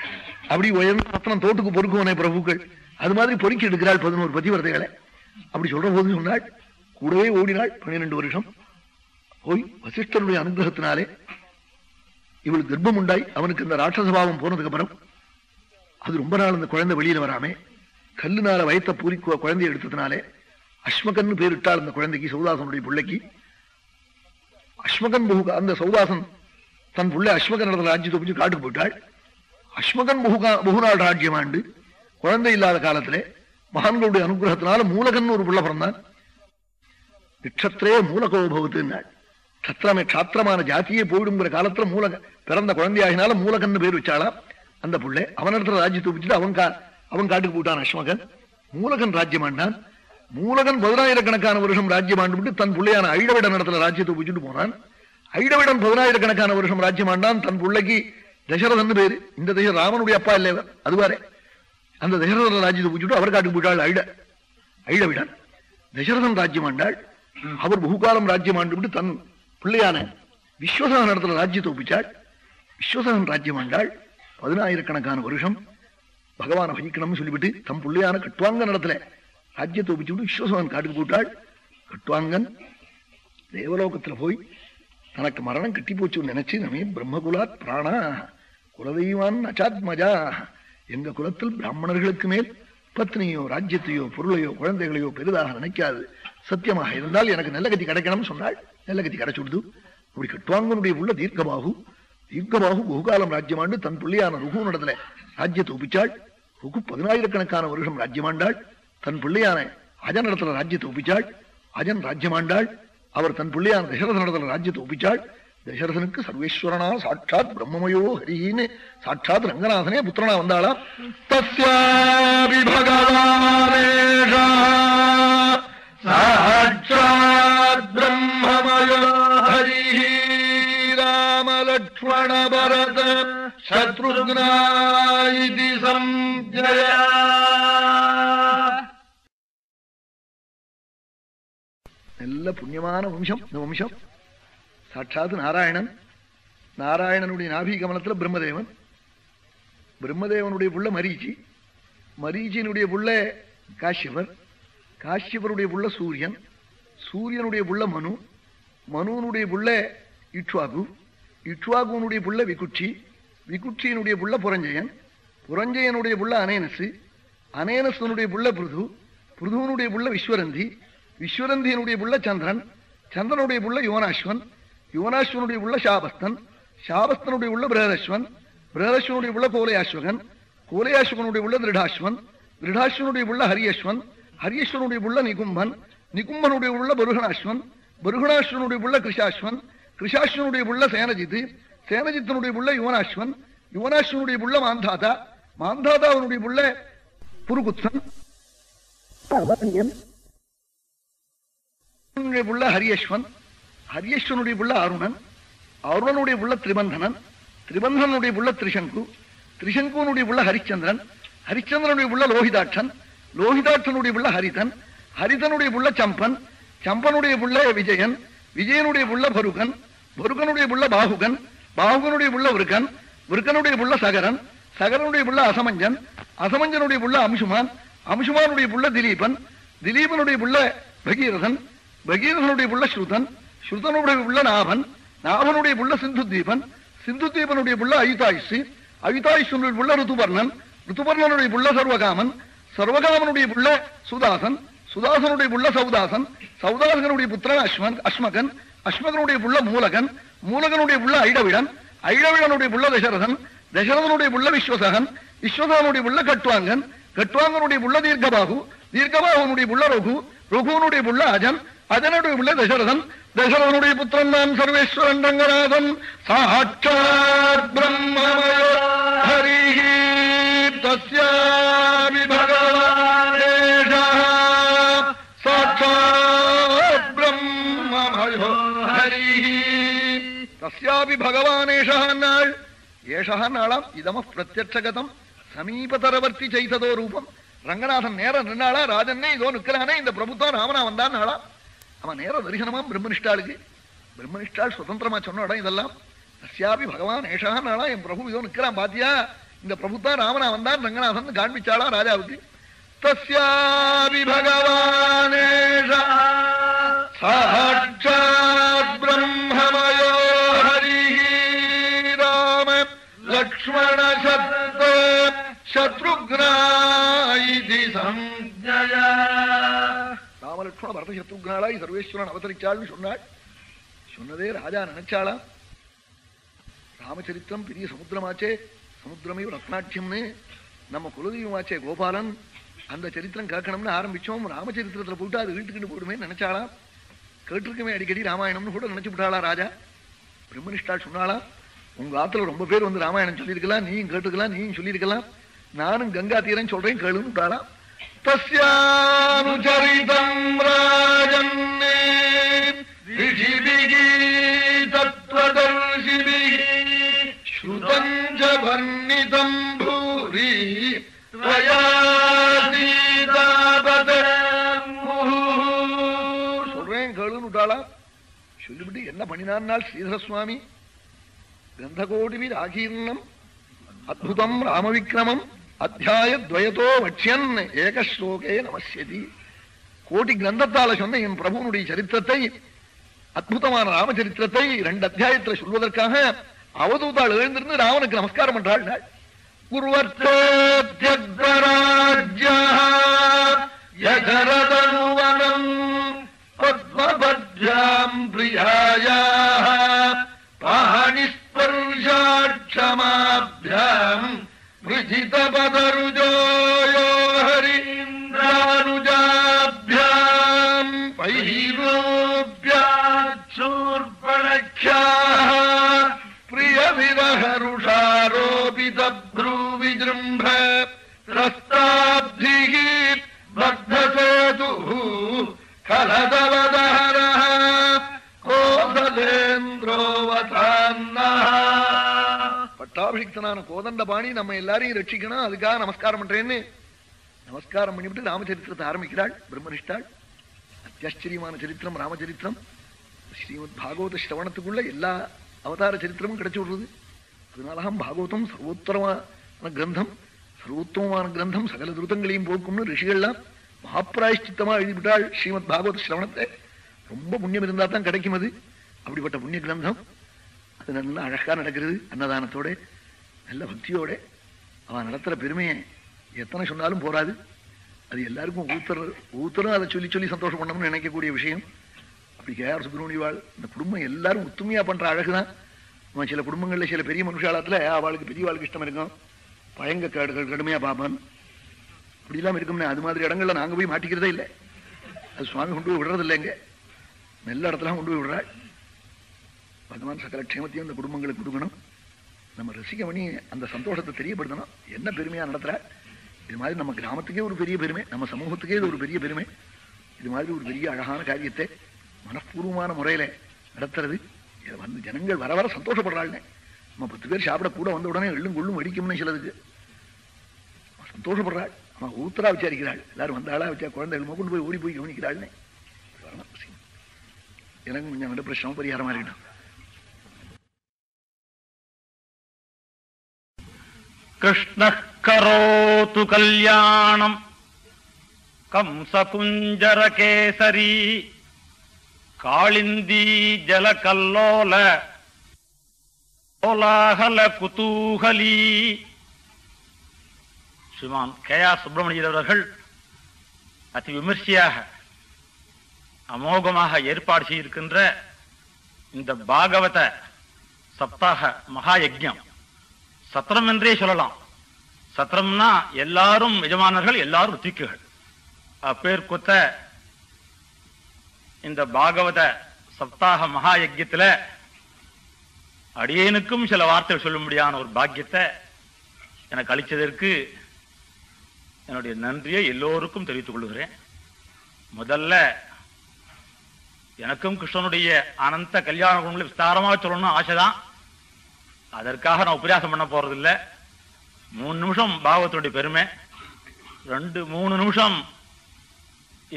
Speaker 1: அப்படி உயர்ந்த ரத்னம் தோட்டுக்கு பொறுக்குவனே பிரபுக்கள். அது மாதிரி பொறுக்கி எடுக்கிறாள் பதினோரு பதிவரதைகளை அப்படி சொல்ற போது சொன்னாள் கூடவே ஓடினாள் பன்னிரெண்டு வருஷம். போய் வசிஷ்டருடைய அனுகிரகத்தினாலே இவள் கர்ப்பம் உண்டாய். அவனுக்கு இந்த ராட்சசபாவம் போனதுக்கு அப்புறம் அது ரொம்ப நாள் அந்த குழந்தை வெளியில வராமே. கல்லுனால வயத்த பூரி குழந்தைய குழந்தையை எடுத்ததுனாலே அஸ்மகன் பேரிட்டால் அந்த குழந்தைக்கு சௌதாசனுடைய பிள்ளைக்கு. அஸ்மகன் புகு அந்த சௌதாசன் தன் புள்ளை அஸ்மகன் நடந்த ராஜ்யத்தை பிடிச்சு காட்டுக்கு போயிட்டாள். அஸ்மகன் முகுகா முகுநாள் ராஜ்யம் ஆண்டு குழந்தை இல்லாத காலத்திலே மகான்களுடைய அனுகிரகத்தினால மூலகன் ஒரு புள்ள பிறந்தான். நிக்ஷத்திரே மூலகோ சத்திரமே சாத்திரமான ஜாத்தியே போயிடுங்கிற காலத்துல மூலக பிறந்த குழந்தையாகினால மூலகன்னு பேர் வச்சாளாம். அந்த புள்ள அவனிடத்துல ராஜ்யத்தை வச்சுட்டு அவன் கா அவன் காட்டுக்கு போட்டான் அஸ்மகன் மூலகன் ராஜ்யம் ஆண்டான். மூலகன் பதினாயிரக்கணக்கான வருஷம் ராஜ்யம் ஆண்டு தன் பிள்ளையான ஐடவிட நடத்துல ராஜ்யத்தை பிடிச்சிட்டு போனான் ஐடவிடன் பதினாயிரக்கணக்கான வருஷம் ராஜ்யம் ஆண்டான். தன் பிள்ளைக்கு தசரதன் பேரு. இந்த தசர ராமனுடைய அப்பா இல்லை அதுவாரே அந்த தசரதன் ராஜ்யத்தை பிடிச்சிட்டு அவர் காட்டுக்கு போயிட்டாள் ஐட ஐடவிடன். தசரதன் ராஜ்யம் ஆண்டாள். அவர் பகுகாலம் ராஜ்யம் ஆண்டு தன் பிள்ளையான விஸ்வசகன் இடத்துல ராஜ்யத்தை ஒப்பிச்சாள். விஸ்வசகன் ராஜ்யம் ஆண்டாள். பதினாயிரக்கணக்கான வருஷம் பகவானை வகிக்கணும்னு சொல்லிவிட்டு தம் பிள்ளையான கட்டுவாங்கன் இடத்துல ராஜ்யத்தை ஒப்பிச்சு விட்டு விஸ்வசகன் காட்டுக்கு போட்டாள். கட்டுவாங்கன் தேவலோகத்துல போய் தனக்கு மரணம் கட்டி போச்சு நினைச்சு நம்ம பிரம்மகுலாத் பிராணா குலதெய்வான் அச்சாத்மஜா. எங்க குலத்தில் பிராமணர்களுக்கு மேல் பத்னியோ ராஜ்யத்தையோ பொருளையோ குழந்தைகளையோ பெரிதாக நினைக்காது. சத்தியமாக இருந்தால் எனக்கு நல்ல கதி கிடைக்கணும்னு சொன்னாள். நல்ல கதி கிடைச்சு விடுது. அப்படி கட்டுவாங்கனுடைய உள்ள தீர்க்கபாகு தீர்க்கமாக குகுகாலம் ராஜ்யமாண்டு தன் பிள்ளையான ருகு நடத்துல ராஜ்யத்தை ஒப்பிச்சாள் ருக்கு பதினாயிரக்கணக்கான வருஷம் ராஜ்யமாண்டாள். தன் பிள்ளையான அஜன் நடத்துல ராஜ்யத்தை ஒப்பிச்சாள் அஜன் ராஜ்யமாண்டாள். அவர் தன் பிள்ளையான தசரத நடத்துல ராஜ்யத்தை ஒப்பிச்சாள் தசரதனுக்கு சர்வேஸ்வரனா சாட்சாத் பிரம்மமயோ ஹரின்னு சாட்சாத் ரங்கநாதனே புத்திரனா வந்தாளா?
Speaker 2: தஸ்யாபி பகவானேஷா. சாட்சாத் ഭരത
Speaker 1: ശത്രുഘ്നായി സംജയ നല്ല പുണ്യമാണ് വംശം വംശം സാക്ഷാത് നാരായണൻ. നാരായണനുടെ നാഭികമനത്തിൽ ബ്രഹ്മദേവൻ. ബ്രഹ്മദേവനുടേ പുള്ള മരീച്ചി മരീച്ചിനുടേ പുള്ള കാശ്യപർ. കാശ്യപറുടെ പുള്ള സൂര്യൻ. സൂര്യനുടേ പുള്ള മനു. മനുവിനുടേ പുള്ള ഇക്ഷ്വാകു இட்வாகுனுடைய புள்ள விகுட்சி விகுட்சியினுடைய புள்ள புரஞ்சயன் புரஞ்சயனுடைய புள்ள அனேனசு அனேனசனுடைய புள்ள பிருது பிருதுவனுடைய புள்ள விஸ்வரந்தி விஸ்வரந்தியனுடைய புள்ள சந்திரன் சந்திரனுடைய புள்ள யுவனாஸ்வன் யுவனாஸ்வனுடைய புள்ள சாபஸ்தன் சாபஸ்தனுடைய உள்ள பிரகதஸ்வன் பிரகதஸ்வனுடைய உள்ள கோலையாஸ்வகன் கோலையாஸ்வகனுடைய உள்ள திருடாஸ்வன் திருடாஸ்வனுடைய உள்ள ஹரியஸ்வன் ஹரியஸ்வனுடைய உள்ள நிகும்பன் நிகும்பனுடைய உள்ள பருகணாஸ்வன் பருகணாஸ்வனுடைய உள்ள கிருஷாஸ்வன் கிருஷாஸ்வனுடைய புள்ள சேனஜித் சேனஜித்தனுடைய புள்ள யுவனாஸ்வன் யுவனாஸ்வனுடைய புள்ள மாந்தாதா மாந்தாதாவனுடைய புள்ள புருகுத்சன் புள்ள ஹரியஸ்வன் ஹரியஸ்வனுடைய புள்ள அருணன் அருணனுடைய புள்ள திரிபந்தனன் திரிபந்தனுடைய புள்ள திரிசங்கு திரிசங்குனுடைய புள்ள ஹரிச்சந்திரன் ஹரிச்சந்திரனுடைய புள்ள லோகிதாட்சன் லோகிதாட்சனுடைய புள்ள ஹரிதன் ஹரிதனுடைய புள்ள சம்பன் சம்பனுடைய புள்ள விஜயன் விஜயனுடைய புள்ள பருகன் முருகனுடைய உள்ள பாகுகன் பாகுகனுடைய உள்ள விருகன் விருகனுடைய உள்ள சகரன் சகரனுடைய உள்ள அசமஞ்சன் அசமஞ்சனுடைய உள்ள அம்சுமான் அம்சுமானுடைய உள்ள திலீபன் திலீபனுடைய உள்ள பகீரதன் பகீரதனுடைய உள்ள ஸ்ருதன் ஸ்ருதனுடைய உள்ள நாபன் நாபனுடைய உள்ள சிந்து தீபன் சிந்து தீபனுடைய உள்ள அயுதாயுஷு அயுதாயுஷனுடைய உள்ள ருத்துபர்ணன் ருத்துபர்ணனுடைய உள்ள சர்வகாமன் சர்வகாமனுடைய உள்ள சுதாசன் சுதாசனுடைய உள்ள சௌதாசன் சௌதாசனுடைய புத்திரன் அஸ்மன் அஸ்மகன் அஸ்மதனுடைய புள்ள மூலகன் மூலகனுடைய புள்ள ஐடவிடன் ஐடவிடனுடைய புள்ள தசரதன் தசரதனுடைய புள்ள விஸ்வசகன் விஸ்வசகனுடைய புள்ள கட்வாங்கன் கட்வாங்கனுடைய புள்ள தீர்க்கபாகு தீர்க்கபாகுனுடைய புள்ள ரகு ரகுனுடைய புள்ள அஜன் அஜனுடைய புள்ள தசரதன் தசரதனுடைய புத்திரன் நான் சர்வேஸ்வரன் ரங்கநாதன். சாட்சாத் பிரம்மமயோ ஹரிஹி தஸ்யாமி பகவானேஷா ஹரிஹி தஸ்யாபி பகவானேஷா நாள். ஏஷா நாளாம் இதம பிரத்யட்சகதம் சமீபதரவர்த்தி செய்ததோ ரூபம். ரங்கநாதன் நேரம் நின்னாளா ராஜன்னே இதோ நிற்கிறானே இந்த பிரபுத்தான் ராமனா வந்தான் நாளா. அவன் நேர தரிசனமாம் பிரம்மனிஷ்டாளுக்கு. பிரம்மனிஷ்டாள் சுதந்திரமா சொன்ன இடம் இதெல்லாம். தஸ்யாபி பகவான் ஏஷா நாளா என் பிரபு இதோ நிற்கிறான் பாத்தியா? இந்த பிரபுத்தான் ராமனா வந்தான் ரங்கநாதன் காண்பிச்சாளா ராஜாவுக்கு. தஸ்யாபி பகவானேஷா சாட்சாத் பிரம்மமயோ ஹரிஹி ராம லக்ஷ்மண சத்த சத்ருக்னா இதி சஞ்சயா ராமலட்சுமண பரத சத்ருக்னாளாய் சர்வேஸ்வரன் அவதரிச்சாள்னு சொன்னாள் சொன்னதே ராஜா நினைச்சாளா ராமச்சரித்திரம் பெரிய சமுத்திரமாச்சே சமுத்திரமே ரத்னாட்சியம்னு நம்ம குலதெய்வமாச்சே கோபாலன் அந்த சரித்திரம் கேட்கணும்னு ஆரம்பிச்சோம். ராமச்சரித்திரத்தில் போட்டு அது வீட்டுக்கிட்டு போடுமே நினைச்சாலாம் கேட்டிருக்கமே அடிக்கடி ராமாயணம்னு கூட நினைச்சு விட்டாளா ராஜா? பிரம்மனிஷ்டா சொன்னாளா உங்க ஆத்துல ரொம்ப பேர் வந்து ராமாயணம் சொல்லியிருக்கலாம் நீயும் கேட்டுக்கலாம் நீயும் சொல்லியிருக்கலாம். நானும் கங்கா தீரன் சொல்றேன் கேளுன்னு விட்டாளாம். தஸ்யானுச்சரிதம் ராஜன்னே ரிஷிபிகி தத்வதர்ஷிபிகி ஸ்ருதஞ்ச வர்ணிதம் பூரி கேளுன்னு சொல்லிவிட்டு என்ன பண்ணினான்னால் ஸ்ரீதர சுவாமி கந்தகோடிவி ராகீர்ணம் அத்புதம் ராமவிக்ரமம் அத்தியாய துவயத்தோ வட்சியன் ஏகஸ்லோகே நமசியதி கோடி கிரந்தத்தால சொன்ன என் பிரபுனுடைய சரித்திரத்தை அற்புதமான ராமச்சரித்திரத்தை ரெண்டு அத்தியாயத்தில் சொல்வதற்காக அவதூதாள் எழுந்திருந்து ராமனுக்கு நமஸ்காரம் பண்றாள் पद्भ्याम् प्रियायाः पाणिस्पर्शाक्षमाभ्याम् वृजितपदरुजोयो यो हरीन्द्रानुजाभ्याम् चूर्वणख्याः प्रियविवहरुषारोपितभ्रूविजृम्भ रस्ताब्धिः बद्धसेतुः खलदव பராபிஷிக்தனான கோதண்ட பாணி நம்ம எல்லாரையும் ரட்சிக்கணும். அதுக்காக நமஸ்காரம் பண்றேன்னு. நமஸ்காரம் பண்ணிவிட்டு ராமச்சரித்திரத்தை ஆரம்பிக்கிறாள். பிரம்மனிஷ்டாள். அத்தியாச்சரியமான சரித்திரம் ராமச்சரித்திரம். ஸ்ரீமத் பாகவத சிரவணத்துக்குள்ள எல்லா அவதார சரித்திரமும் கிடைச்சி விடுறது. அதனாலதான் பாகவதம் சர்வோத்தரமான கிரந்தம் சர்வோத்தமமான கிரந்தம் சகல துருத்தங்களையும் போக்கும்னு ரிஷிகள்லாம் மகாப்பிராயஷ்டித்தமா எழுதிவிட்டாள் ஸ்ரீமத் பாகவத சிரவணத்தை ரொம்ப புண்ணியம் இருந்தால் தான் கிடைக்கும் அது அப்படிப்பட்ட புண்ணிய கிரந்தம். அது நல்லா அழகா நடக்கிறது. அன்னதானத்தோட நல்ல பக்தியோட அவன் நடத்துற பெருமையை எத்தனை சொன்னாலும் போராது அது எல்லாருக்கும் ஊத்தர் ஊத்தரும் அதை சொல்லி சொல்லி சந்தோஷம் பண்ணணும்னு நினைக்கக்கூடிய விஷயம். அப்படி கே ஆர் சுப்பிரமணியவாள் இந்த குடும்பம் எல்லாரும் ஒத்துமையா பண்ற அழகுதான். அவன் சில குடும்பங்களில் சில பெரிய மனுஷாலத்தில் அவளுக்கு வாழ்க்கை இஷ்டம் இருக்கும். பழங்க கேடுகள் கடுமையா பார்ப்பான். இப்படி இருக்கும்னு அது மாதிரி இடங்கள்ல நாங்க போய் மாட்டிக்கிறதே இல்லை. அது சுவாமி கொண்டு போய் விடுறது இல்லைங்க நல்ல இடத்துல கொண்டு போய் விடுறாள். பகவான் சகல க்ஷேமத்தையும் இந்த குடும்பங்களுக்கு கொடுக்கணும். நம்ம ரசிக்க பண்ணி அந்த சந்தோஷத்தை தெரியப்படுத்தணும். என்ன பெருமையா நடத்துற? இது மாதிரி நம்ம கிராமத்துக்கே ஒரு பெரிய பெருமை நம்ம சமூகத்துக்கே இது ஒரு பெரிய பெருமை. இது மாதிரி ஒரு பெரிய அழகான காரியத்தை மனப்பூர்வமான முறையில நடத்துறது. இதை வந்து ஜனங்கள் வர வர சந்தோஷப்படுறாள்னே நம்ம பத்து பேர் சாப்பிட கூட வந்த உடனே எள்ளும் கொள்ளும் அடிக்கும்னு சிலதுக்கு. சந்தோஷப்படுறாள். அவன் ஊத்தரா விசாரிக்கிறாள். எல்லாரும் வந்தாளா வச்சா குழந்தைகள் கொண்டு போய் ஓடி போய் கவனிக்கிறாள்னே. வரணும். எனக்கு கொஞ்சம் நல்ல பிரச்சனை பரிகாரமா இருக்கட்டும்.
Speaker 5: कृष्णः करोतु कल्याणम् कंसकुञ्जरकेसरी काळिन्दी जलकल्लोल கோலாகல குதூகலி ஸ்ரீமான் கே ஆர் சுப்பிரமணியர் அவர்கள் அதி விமர்சையாக அமோகமாக ஏற்பாடு செய்திருக்கின்ற இந்த பாகவத சப்தாக மகா யஜ்ஞம் சத்திரம் என்றே சொல்லலாம். சத்திரம்னா எல்லாரும் எஜமானர்கள் எல்லாரும் ருத்திக்குகள் அப்பேர் குத்த இந்த பாகவத சப்தாக மகா யஜ்யத்துல அடியேனுக்கும் சில வார்த்தைகள் சொல்ல முடியாத ஒரு பாக்கியத்தை எனக்கு அளித்ததற்கு என்னுடைய நன்றியை எல்லோருக்கும் தெரிவித்துக் கொள்கிறேன். முதல்ல எனக்கும் கிருஷ்ணனுடைய அனந்த கல்யாண குணங்களை விஸ்தாரமாக சொல்லணும்னு ஆசைதான். அதற்காக நான் உபன்யாசம் பண்ண போறதில்லை. மூணு நிமிஷம் பாகவத்துடைய பெருமை. ரெண்டு மூணு நிமிஷம்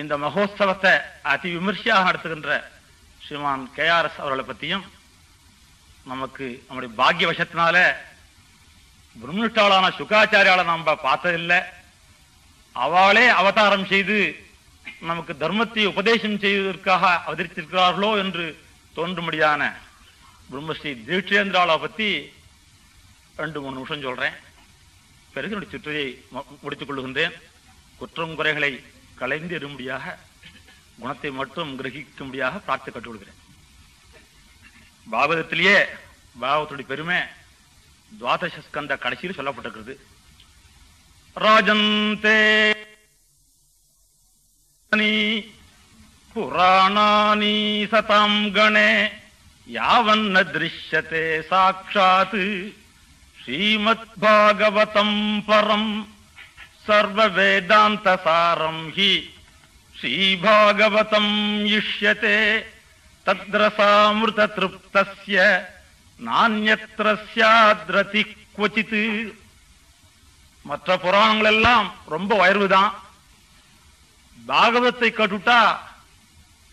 Speaker 5: இந்த மகோத்சவத்தை அதி விமர்சையாக நடத்துகின்ற ஸ்ரீமான் கேஆர்எஸ் அவர்களை பற்றியும் நமக்கு நம்முடைய பாக்கிய வசத்தினால பிரம்மனிஷ்டாளான சுகாச்சாரியால நம்ம பார்த்ததில்லை. அவளே அவதாரம் செய்து நமக்கு தர்மத்தை உபதேசம் செய்வதற்காக அவதரித்திருக்கிறார்களோ என்று தோன்றும்படியான பிரம்மஸ்ரீ தீட்சேந்திராவை பத்தி ரெண்டு மூணு நிமிஷம் சொல்றேன். பிறகு என்னுடைய சுற்றையை முடித்துக் கொள்கின்றேன். குற்றம் குறைகளை கலைந்திரும்படியாக குணத்தை மட்டும் கிரகிக்கும்படியாக பிரார்த்தை கட்டுக்கொள்கிறேன் பாகவதத்திலேயே பாகவத்துடைய பெருமை துவாதச ஸ்கந்த கடைசியில் சொல்லப்பட்டிருக்கிறது. ராஜந்தே புராணானி சதாம் கணே யாவன்ன திருஷ்யத்தே சாட்சாத் ஸ்ரீமத் பாகவதம் பரம் சர்வ வேதாந்த சாரம் ஹி. ஸ்ரீபாகவதம் இஷ்யதே தத்ரசாமிருத திருப்தஸ்ய நானியத்திர சியாத்ரதி குவச்சித்து மற்ற புராணங்கள் எல்லாம் ரொம்ப உயர்வுதான் பாகவத்தை கட்டுட்டா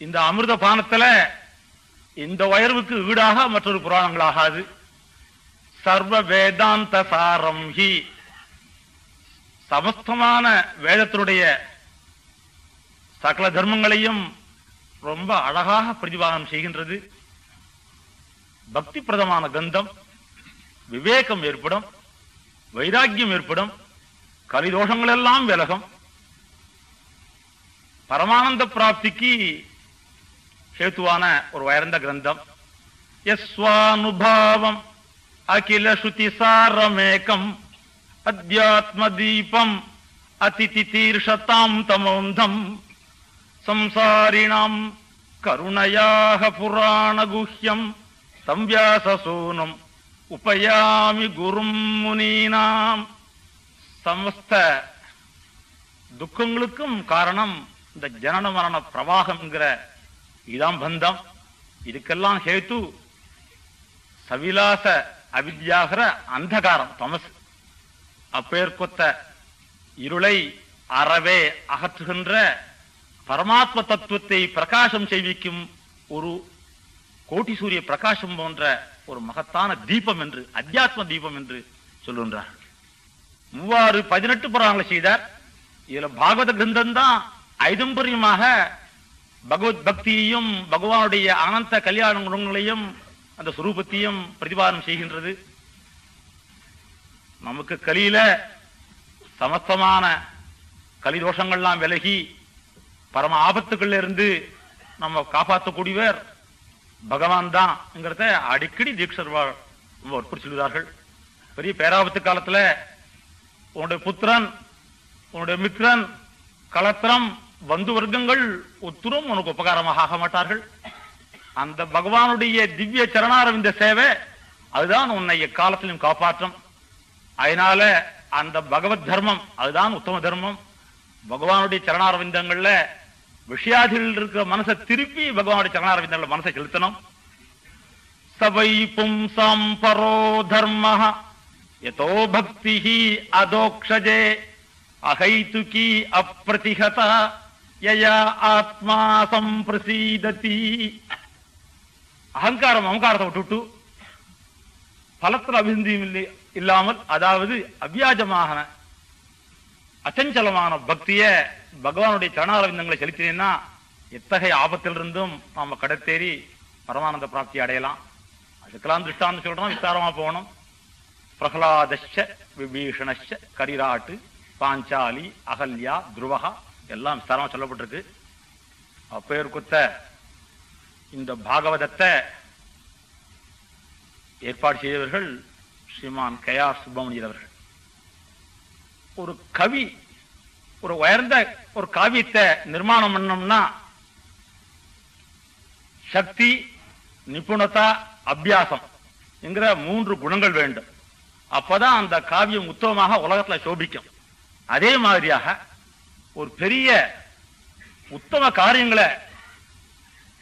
Speaker 5: இந்த அமிர்த பானத்துல இந்த உயர்வுக்கு ஈடாக மற்றொரு புராணங்கள் ஆகாது. சர்வ வேதாந்த சாரம் ஹி. சமஸ்தமான வேதத்தினுடைய சகல தர்மங்களையும் ரொம்ப அழகாக பிரதிபாதனம் செய்கின்றது. பக்தி பிரதமான கந்தம் விவேகம் ஏற்படும் வைராக்கியம் ஏற்படும் கலிதோஷங்கள் எல்லாம் விலகும். பரமானந்த பிராப்திக்கு சேத்துவான ஒரு உயர்ந்த கிரந்தம். எஸ்வானுபாவம் அகில ஸ்ருதி சாரமேகம் அத்தியாத்ம தீபம் அதிதி தீர்ஷதாம் தமோந்தம். சம்சாரிணாம் கருணையாக புராண குஹ்யம் சம்வியாசசூனம் உபயாமி குரும் முனீனாம். சமஸ்த துக்கங்களுக்கும் காரணம் இந்த ஜனன மரண பிரவாகம் என்கிற இதாம் பந்தம். இதுக்கெல்லாம் ஹேத்து சவிலாச அவித்யாகிற அந்தகாரம் தமஸ். அப்பேற்கொத்த இருளை அறவே அகற்றுகின்ற பரமாத்ம தத்துவத்தை பிரகாசம் செய்விக்கும் ஒரு கோட்டி சூரிய பிரகாசம் போன்ற ஒரு மகத்தான தீபம் என்று அத்தியாத்ம தீபம் என்று சொல்லுகின்றார் மூவாறு பதினெட்டு புறாங்களை செய்தார். இதுல பாகவத கிரந்தம் தான் ஐதம்பரியமாக பகவத் பக்தியையும் பகவானுடைய அனந்த கல்யாண குணங்களையும் அந்த சுரூபத்தையும் பிரதிபாதனம் செய்கின்றது. நமக்கு கலியில சமஸ்தமான கலிதோஷங்கள்லாம் விலகி பரம ஆபத்துக்கள்ல இருந்து நம்ம காப்பாற்றக்கூடியவர் பகவான் தான்ங்கிறத அடிக்கடி தீட்சர்வாள் வற்புறுத்தி சொல்கிறார்கள். பெரிய பேராபத்து காலத்துல உன்னுடைய புத்திரன் உன்னுடைய மித்திரன் கலத்திரம் வந்து வர்க்கங்கள் ஒத்துரும் உனக்கு உபகாரமாக ஆக மாட்டார்கள். அந்த பகவானுடைய திவ்ய சரணாரவிந்த சேவை அதுதான் உன்னை எக்காலத்திலும் காப்பாற்றும். அதனால அந்த பகவத் தர்மம் அதுதான் உத்தம தர்மம். பகவானுடைய சரணாரவிந்தங்கள்ல விஷயாதிகள் இருக்கிற மனசை திருப்பி பகவானுடைய சரணாரவிந்தங்கள மனசை செலுத்தணும். சவை பும்சாம் பரோ தர்ம எதோ பக்தி அதோக்ஷஜே அகைதுகி அப்பிரதிகதா யயா ஆத்மா சம்பிரசீததி அகங்காரம் அகங்காரத்தை விட்டுட்டு பலத்தில் அபிந்தியும் இல்லை இல்லாமல் அதாவது அவ்வியாஜமான அச்சஞ்சலமான பக்திய பகவானுடைய சரணாரவிந்தங்களை செலுத்தினேன்னா எத்தகைய ஆபத்திலிருந்தும் நாம கடத்தேறி பரமானந்த பிராப்தி அடையலாம் அதுக்கெல்லாம் திருஷ்டாந்தம் சொல்றோம் விஸ்தாரமா போகணும் பிரகலாதஷ விபீஷணஷ கரிராட்டு பாஞ்சாலி அகல்யா துருவகா எல்லாம் ஸ்தலம் சொல்லப்பட்டிருக்கு. அப்பேர் குத்த இந்த பாகவதத்தை ஏற்பாடு செய்தவர்கள் ஸ்ரீமான் கயா சுப்பிரமணியர் அவர்கள். ஒரு கவி ஒரு உயர்ந்த ஒரு காவியத்தை நிர்மாணம் பண்ணோம்னா சக்தி நிபுணத்தா அபியாசம் என்கிற மூன்று குணங்கள் வேண்டும். அப்பதான் அந்த காவியம் உத்தமமாக உலகத்துல சோபிக்கும். அதே மாதிரியாக ஒரு பெரிய உத்தம காரியங்களை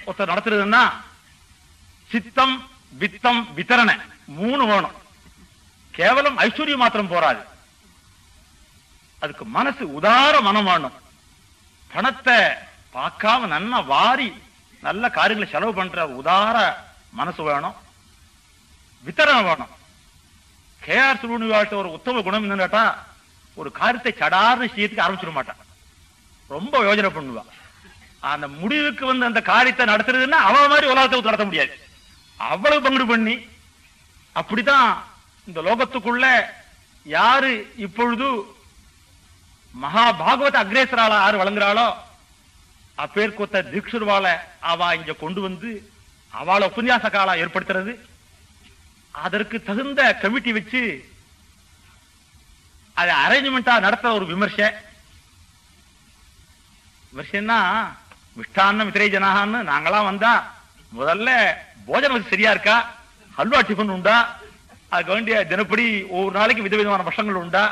Speaker 5: ஒருத்தர் நடத்துறதுன்னா சித்தம் வித்தம் வித்தரணை மூணு வேணும். கேவலம் ஐஸ்வர்யம் மாத்திரம் போராது அதுக்கு மனசு உதார மனம் வேணும். பணத்தை பார்க்காம நன்னா வாரி நல்ல காரியங்களை செலவு பண்ற உதார மனசு வேணும். வித்தரணம் வேணும். கே ஆர் வாழ்த்த ஒரு உத்தம குணம் என்னன்னு கேட்டா ஒரு காரியத்தை சடார்னு செய்யறதுக்கு ஆரம்பிச்சிட மாட்டான். ரொம்ப யோஜனை பண்ணுவா. அந்த முடிவுக்கு வந்து அந்த காரியத்தை நடத்துறதுன்னா அவ மாதிரி உலகத்தை நடத்த முடியாது. அவ்வளவு பங்கு பண்ணி அப்படிதான் இந்த லோகத்துக்குள்ள யாரு இப்பொழுது மகா பாகவத அக்ரேசரால யாரு வழங்குறாளோ அப்பேற்கொத்த தீக்ஷர்வால அவ இங்க கொண்டு வந்து அவளை உபன்யாச காலம் ஏற்படுத்துறது. அதற்கு தகுந்த கமிட்டி வச்சு அதை அரேஞ்ச்மெண்டா நடத்துற ஒரு விமர்சை. விஷயம்னா மிஷ்டான்னம் இத்திரை ஜனகான்னு நாங்களாம் வந்தா முதல்ல போஜனம் வசதி சரியா இருக்கா? ஹல்வா டிஃபன் உண்டா? அதுக்கு வேண்டிய தினப்படி ஒவ்வொரு நாளைக்கு விதவிதமான வருஷங்கள் உண்டா?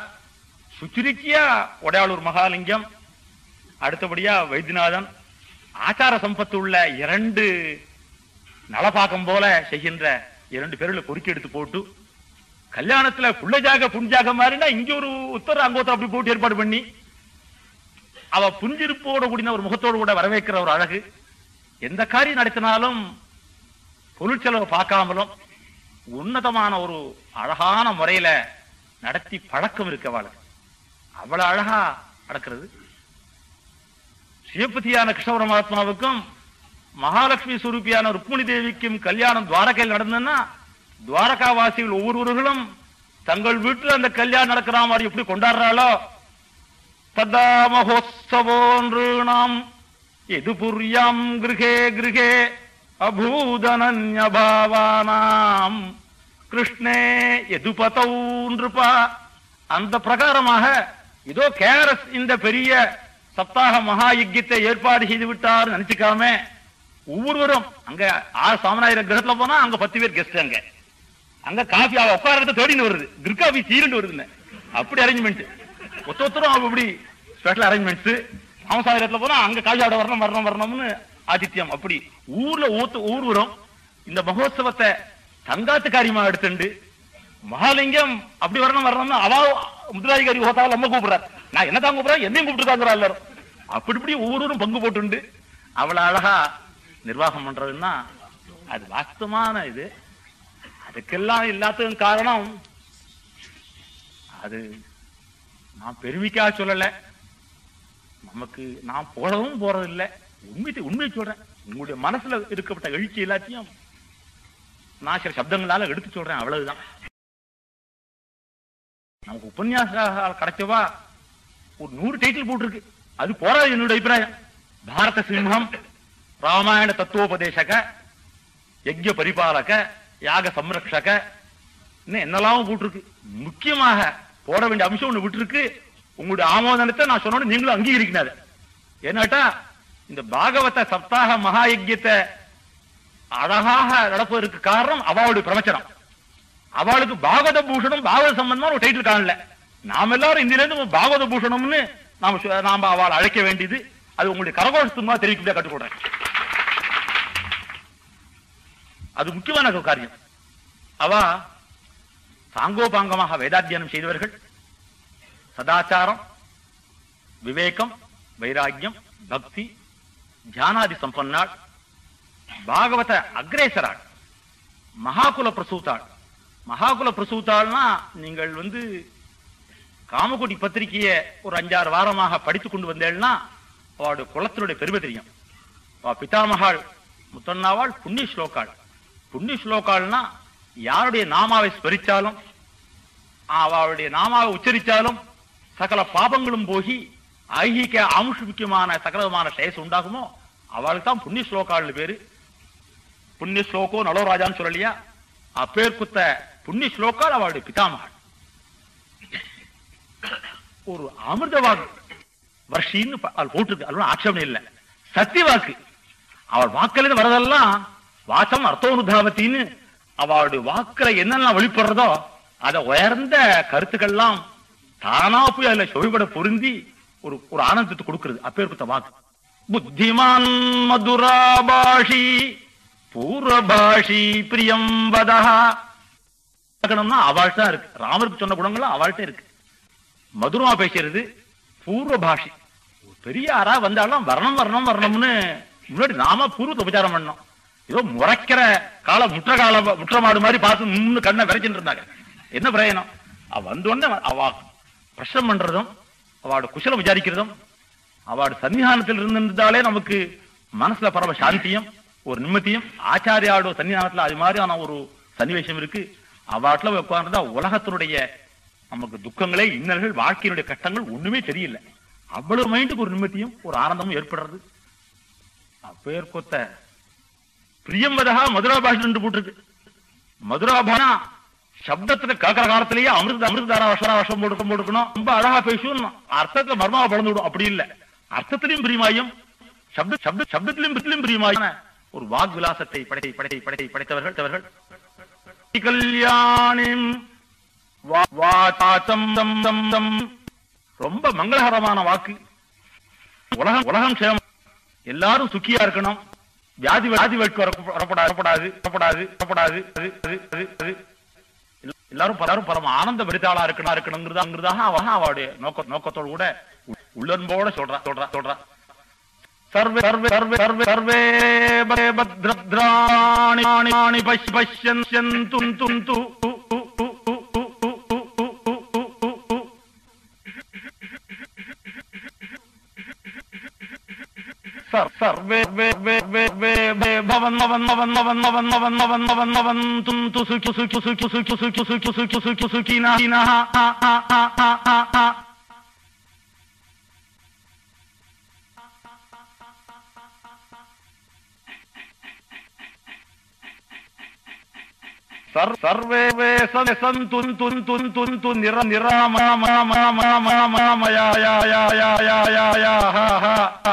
Speaker 5: சுச்சிருக்கியா உடையாளூர் மகாலிங்கம் அடுத்தபடியா வைத்தியநாதன் ஆச்சார சம்பத்து உள்ள இரண்டு நலபாக்கம் போல செய்கின்ற இரண்டு பேர்களை பொறுக்கி எடுத்து போட்டு கல்யாணத்துல புள்ளஜாக புண்ஜாக மாறினா இங்க ஒரு உத்தர அங்க ஒருத்தர் அப்படி போட்டு ஏற்பாடு பண்ணி அவ புஞ்சிருப்போட கூடின ஒரு முகத்தோடு கூட வரவேற்கிற ஒரு அழகு. எந்த காரியம் நடத்தினாலும் பொருட்செலவு பார்க்காமலும் உன்னதமான ஒரு அழகான முறையில நடத்தி பழக்கம் இருக்கு அவளுக்கு அவ்வளவு அழகா நடக்கிறது. சிவபதியான கிருஷ்ணபுர மகாத்மாவுக்கும் மகாலட்சுமி சுரூபியான ருக்மிணி தேவிக்கும் கல்யாணம் துவாரகையில் நடந்ததுன்னா துவாரகாவாசிகள் ஒவ்வொருவர்களும் தங்கள் வீட்டுல அந்த கல்யாணம் நடக்கிற மாதிரி எப்படி கொண்டாடுறாளோ பதாமகோத்சவோன்று நாம் எது புரியாம் கிருகே கிருகே அபூதனன்யபாவானாம். கிருஷ்ணே எது நிருபா அந்த பிரகாரமாக இதோ கேரஸ் இந்த பெரிய சப்தாக மகா யஜ்யத்தை ஏற்பாடு செய்து விட்டார் நினைச்சுக்காம ஒவ்வொருவரும் அங்க ஆறு சாமனாயிரம் கிரகத்துல போனா அங்க பத்து பேர் கெஸ்ட் அங்க. அங்க காஃபி அவ உட்காரத்தை தேடின்னு வருது. கிர்காபி சீரண்டு வருதுன்னு. அப்படி அரேஞ்ச்மெண்ட் ஒத்தொத்தரும் ஒருத்தரும் அவ இப்படி ஸ்பெஷல் அரேஞ்ச்மெண்ட்ஸ் அவசாயிரத்துல போனா அங்க காஜாவோட வரணும் வரணும் வரணும்னு ஆதித்யம். அப்படி ஊர்ல ஊத்து ஊர்வரம் இந்த மகோத்சவத்தை தங்காத்து காரியமா எடுத்துண்டு மகாலிங்கம் அப்படி வரணும் வரணும்னு அவா முதலாதிகாரி ஹோத்தாவில் நம்ம கூப்பிடுறாரு. நான் என்ன தான் கூப்பிடுறேன் என்னையும் கூப்பிட்டுருக்காங்க எல்லாரும். அப்படி இப்படி ஒவ்வொருவரும் பங்கு போட்டுண்டு அவ்வளவு அழகா நிர்வாகம் பண்றதுன்னா அது வாஸ்தமான இது. அதுக்கெல்லாம் எல்லாத்துக்கும் காரணம் அது நான் பெருமைக்காக சொல்லல. நமக்கு நான் போடவும் போறதில்லை. இல்ல உண்மை உண்மையை சொல்றேன். உங்களுடைய மனசுல இருக்கப்பட்ட எழுச்சி எல்லாத்தையும் நான் சில சப்தங்களால எடுத்து சொல்றேன். அவ்வளவுதான். நமக்கு உபன்யாச கிடைச்சவா ஒரு நூறு டைட்டில் போட்டிருக்கு. அது போறாது என்னோட அபிப்பிராயம். பாரத சிம்ஹம் ராமாயண தத்துவோபதேசக யஜ்ய பரிபாலக யாக சம்ரக்ஷக இன்னும் என்னெல்லாம் போட்டிருக்கு. முக்கியமாக போட வேண்டிய அம்சம் ஒண்ணு விட்டுருக்கு. உங்களுடைய ஆமோதனத்தை நான் சொன்னோட நீங்களும் அங்கீகரிக்கணும் ஏன்னாட்டா இந்த பாகவத சப்தாக மகா யஜ்யத்தை அழகாக நடப்பதற்கு காரணம் அவளுடைய பிரவச்சனம். அவளுக்கு பாகவத பூஷணம் பாகவத சம்பந்தமான ஒரு டைட்டில் காணல. நாம எல்லாரும் இந்தியில இருந்து பாகவத பூஷணம்னு நாம நாம அவளை அழைக்க வேண்டியது. அது உங்களுடைய கரகோஷத்துமா தெரிவிக்க கற்றுக்கொடுறேன். அது முக்கியமான காரியம். அவ சாங்கோபாங்கமாக வேதாத்தியனம் செய்தவர்கள். சதாச்சாரம் விவேகம் வைராக்கியம் பக்தி தியானாதி சம்பன்னாள் பாகவத அக்ரேசராள் மகாகுல பிரசூத்தாள் மகாகுல பிரசூத்தாள்னா நீங்கள் வந்து காமகோடி பத்திரிகைய ஒரு அஞ்சாறு வாரமாக படித்து கொண்டு வந்தேன்னா அவளுடைய குலத்தினுடைய பெருமை தெரியும். பிதாமகாள் முத்தண்ணாவாள் புண்ணிய ஸ்லோகாள் புண்ணிய ஸ்லோகாள்னா யாருடைய நாமாவை ஸ்மரிச்சாலும் அவளுடைய நாமாவை உச்சரித்தாலும் சகல பாபங்களும் போகி ஐகிக ஆமுஷிக்கமான சகலமான சேஸ் உண்டாகுமோ? அவளுக்கு தான் புண்ணிய ஸ்லோகாள்னு பேரு. புண்ணிய ஸ்லோகோ நலோராஜான்னு சொல்லலையா? அப்பேர் குத்த புண்ணிய ஸ்லோகால் அவளுடைய பிதாமகள் ஒரு அமிர்த வாக்கு வர்ஷின்னு அவள் போட்டிருக்கு. அது ஆட்சேபனை இல்லை. சத்திய வாக்கு அவள் வாக்கிலிருந்து வரதெல்லாம் வாசம் அர்த்தோனுதாவத்தின்னு அவளுடைய வாக்குல என்னெல்லாம் வெளிப்படுறதோ அத உயர்ந்த கருத்துக்கள்லாம் தானா போய் அதுல சொவிபட பொருந்தி ஒரு ஒரு ஆனந்தத்தை கொடுக்கிறது. அப்பேற்பட்ட வாக்கு. புத்திமான் மதுராபாஷி பூர்வபாஷி பிரியம் வதா இருக்கணும்னா அவள் தான் இருக்கு. ராமருக்கு சொன்ன குணங்களும் அவள்கிட்ட இருக்கு. மதுரமா பேசுறது பூர்வ பாஷி ஒரு பெரிய ஆறா வந்தாலும் வரணும் வரணும் வரணும்னு முன்னாடி நாம பூர்வத்தை உபச்சாரம் பண்ணோம். ஏதோ முறைக்கிற கால முற்ற கால முற்ற மாடு மாதிரி பார்த்து நின்னு கண்ணை விரைச்சிட்டு இருந்தாங்க. என்ன பிரயோஜனம் அவ வந்த உடனே அவ பிரசனம் பண்றதும் அவளோட குசலம் விசாரிக்கிறதும் அவளோட சன்னிதானத்தில் இருந்திருந்தாலே நமக்கு மனசுல பரவ சாந்தியும் ஒரு நிம்மதியும். ஆச்சாரியாவோட சன்னிதானத்துல அது மாதிரியான ஒரு சன்னிவேஷம் இருக்கு. அவாட்டில் உட்கார்ந்தா உலகத்தினுடைய நமக்கு துக்கங்களே இன்னல்கள் வாழ்க்கையினுடைய கட்டங்கள் ஒண்ணுமே தெரியல. அவ்வளவு மைண்டுக்கு ஒரு நிம்மதியும் ஒரு ஆனந்தமும் ஏற்படுறது. அப்பேர் கொத்த பிரியம்பதா மதுரா பாஷை என்று போட்டிருக்கு. மதுராபானா சப்தத்துல கேட்கிற காலத்திலேயே அமிர்த அமிர்தாரா வருஷம் வருஷம் போட்டு போட்டுக்கணும். ரொம்ப அழகா பேசும் அர்த்தத்துல மர்மாவை பழந்து விடும். அப்படி இல்ல. அர்த்தத்திலையும் பிரியமாயும் சப்த சப்த சப்தத்திலும் பிரித்திலும் பிரியமாயும் ஒரு வாக் விலாசத்தை படை படை படை படைத்தவர்கள் தவர்கள். கல்யாணிம் வா- தம் தம் தம் ரொம்ப மங்களகரமான வாக்கு. உலகம் உலகம் சேமம் எல்லாரும் சுக்கியா இருக்கணும். வியாதி வியாதி வைக்க வரப்படாது வரப்படாது வரப்படாது எல்லாரும் பலரும் பரம ஆனந்த விடுதாளா இருக்கணும் இருக்கணுங்கிறதாங்கிறதாக அவன் அவளுடைய நோக்க நோக்கத்தோடு கூட உள்ளன்போட சொல்றா சொல்றா சொல்றா சர்வே சர்வே சர்வே சர்வே சர்வே பே பத்ரத்ராணி பஷ்யன் துன் துன் து सर्वे वे सन्तु तुन्तु तुन्तु निर निरामा मा मा मा मा मा मया या या या या या या हा हा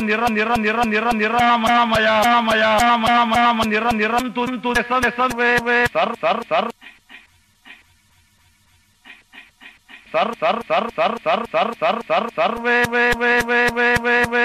Speaker 5: நிற நிற நிற நிற நிற நிற நிராமயா மயா மாம நிற நிறம் துன் து சன் சன் வே வே சர் சர் சர் சர் சர் சர் சர் சர் சர் சர் சர் சர் வே வே வே வே வே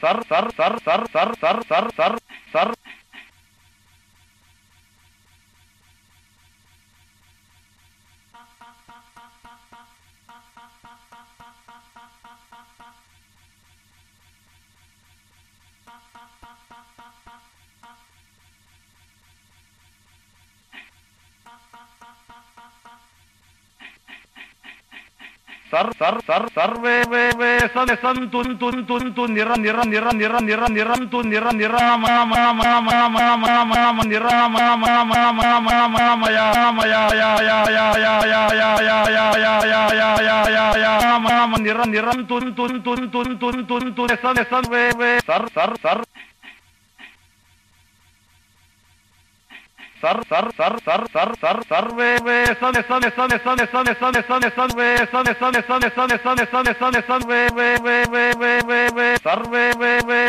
Speaker 5: துன் துன் நிற நிற நிற நிற நிற நிறம் துன் நிற நிரா மா மா மா மா மா மா மா மா நிரா மா மா மா மா மா மா மயா மயா யா யா யா யா யா யா யா யா யா யா யா யா யா யா மா மா நிற நிறம் துன் துன் துன் துன் துன் துன் துன் சன் சன் வே வே சர் சர் சர் சர் சர் சர் சர் சர் சர் சர் வே வே சன் சன் சன் சன் சன் சன் சன் சன் வே சன் சன் சன் சன் சன் சன் சன் சன் வே வே வே வே வே வே வே சர் வே வே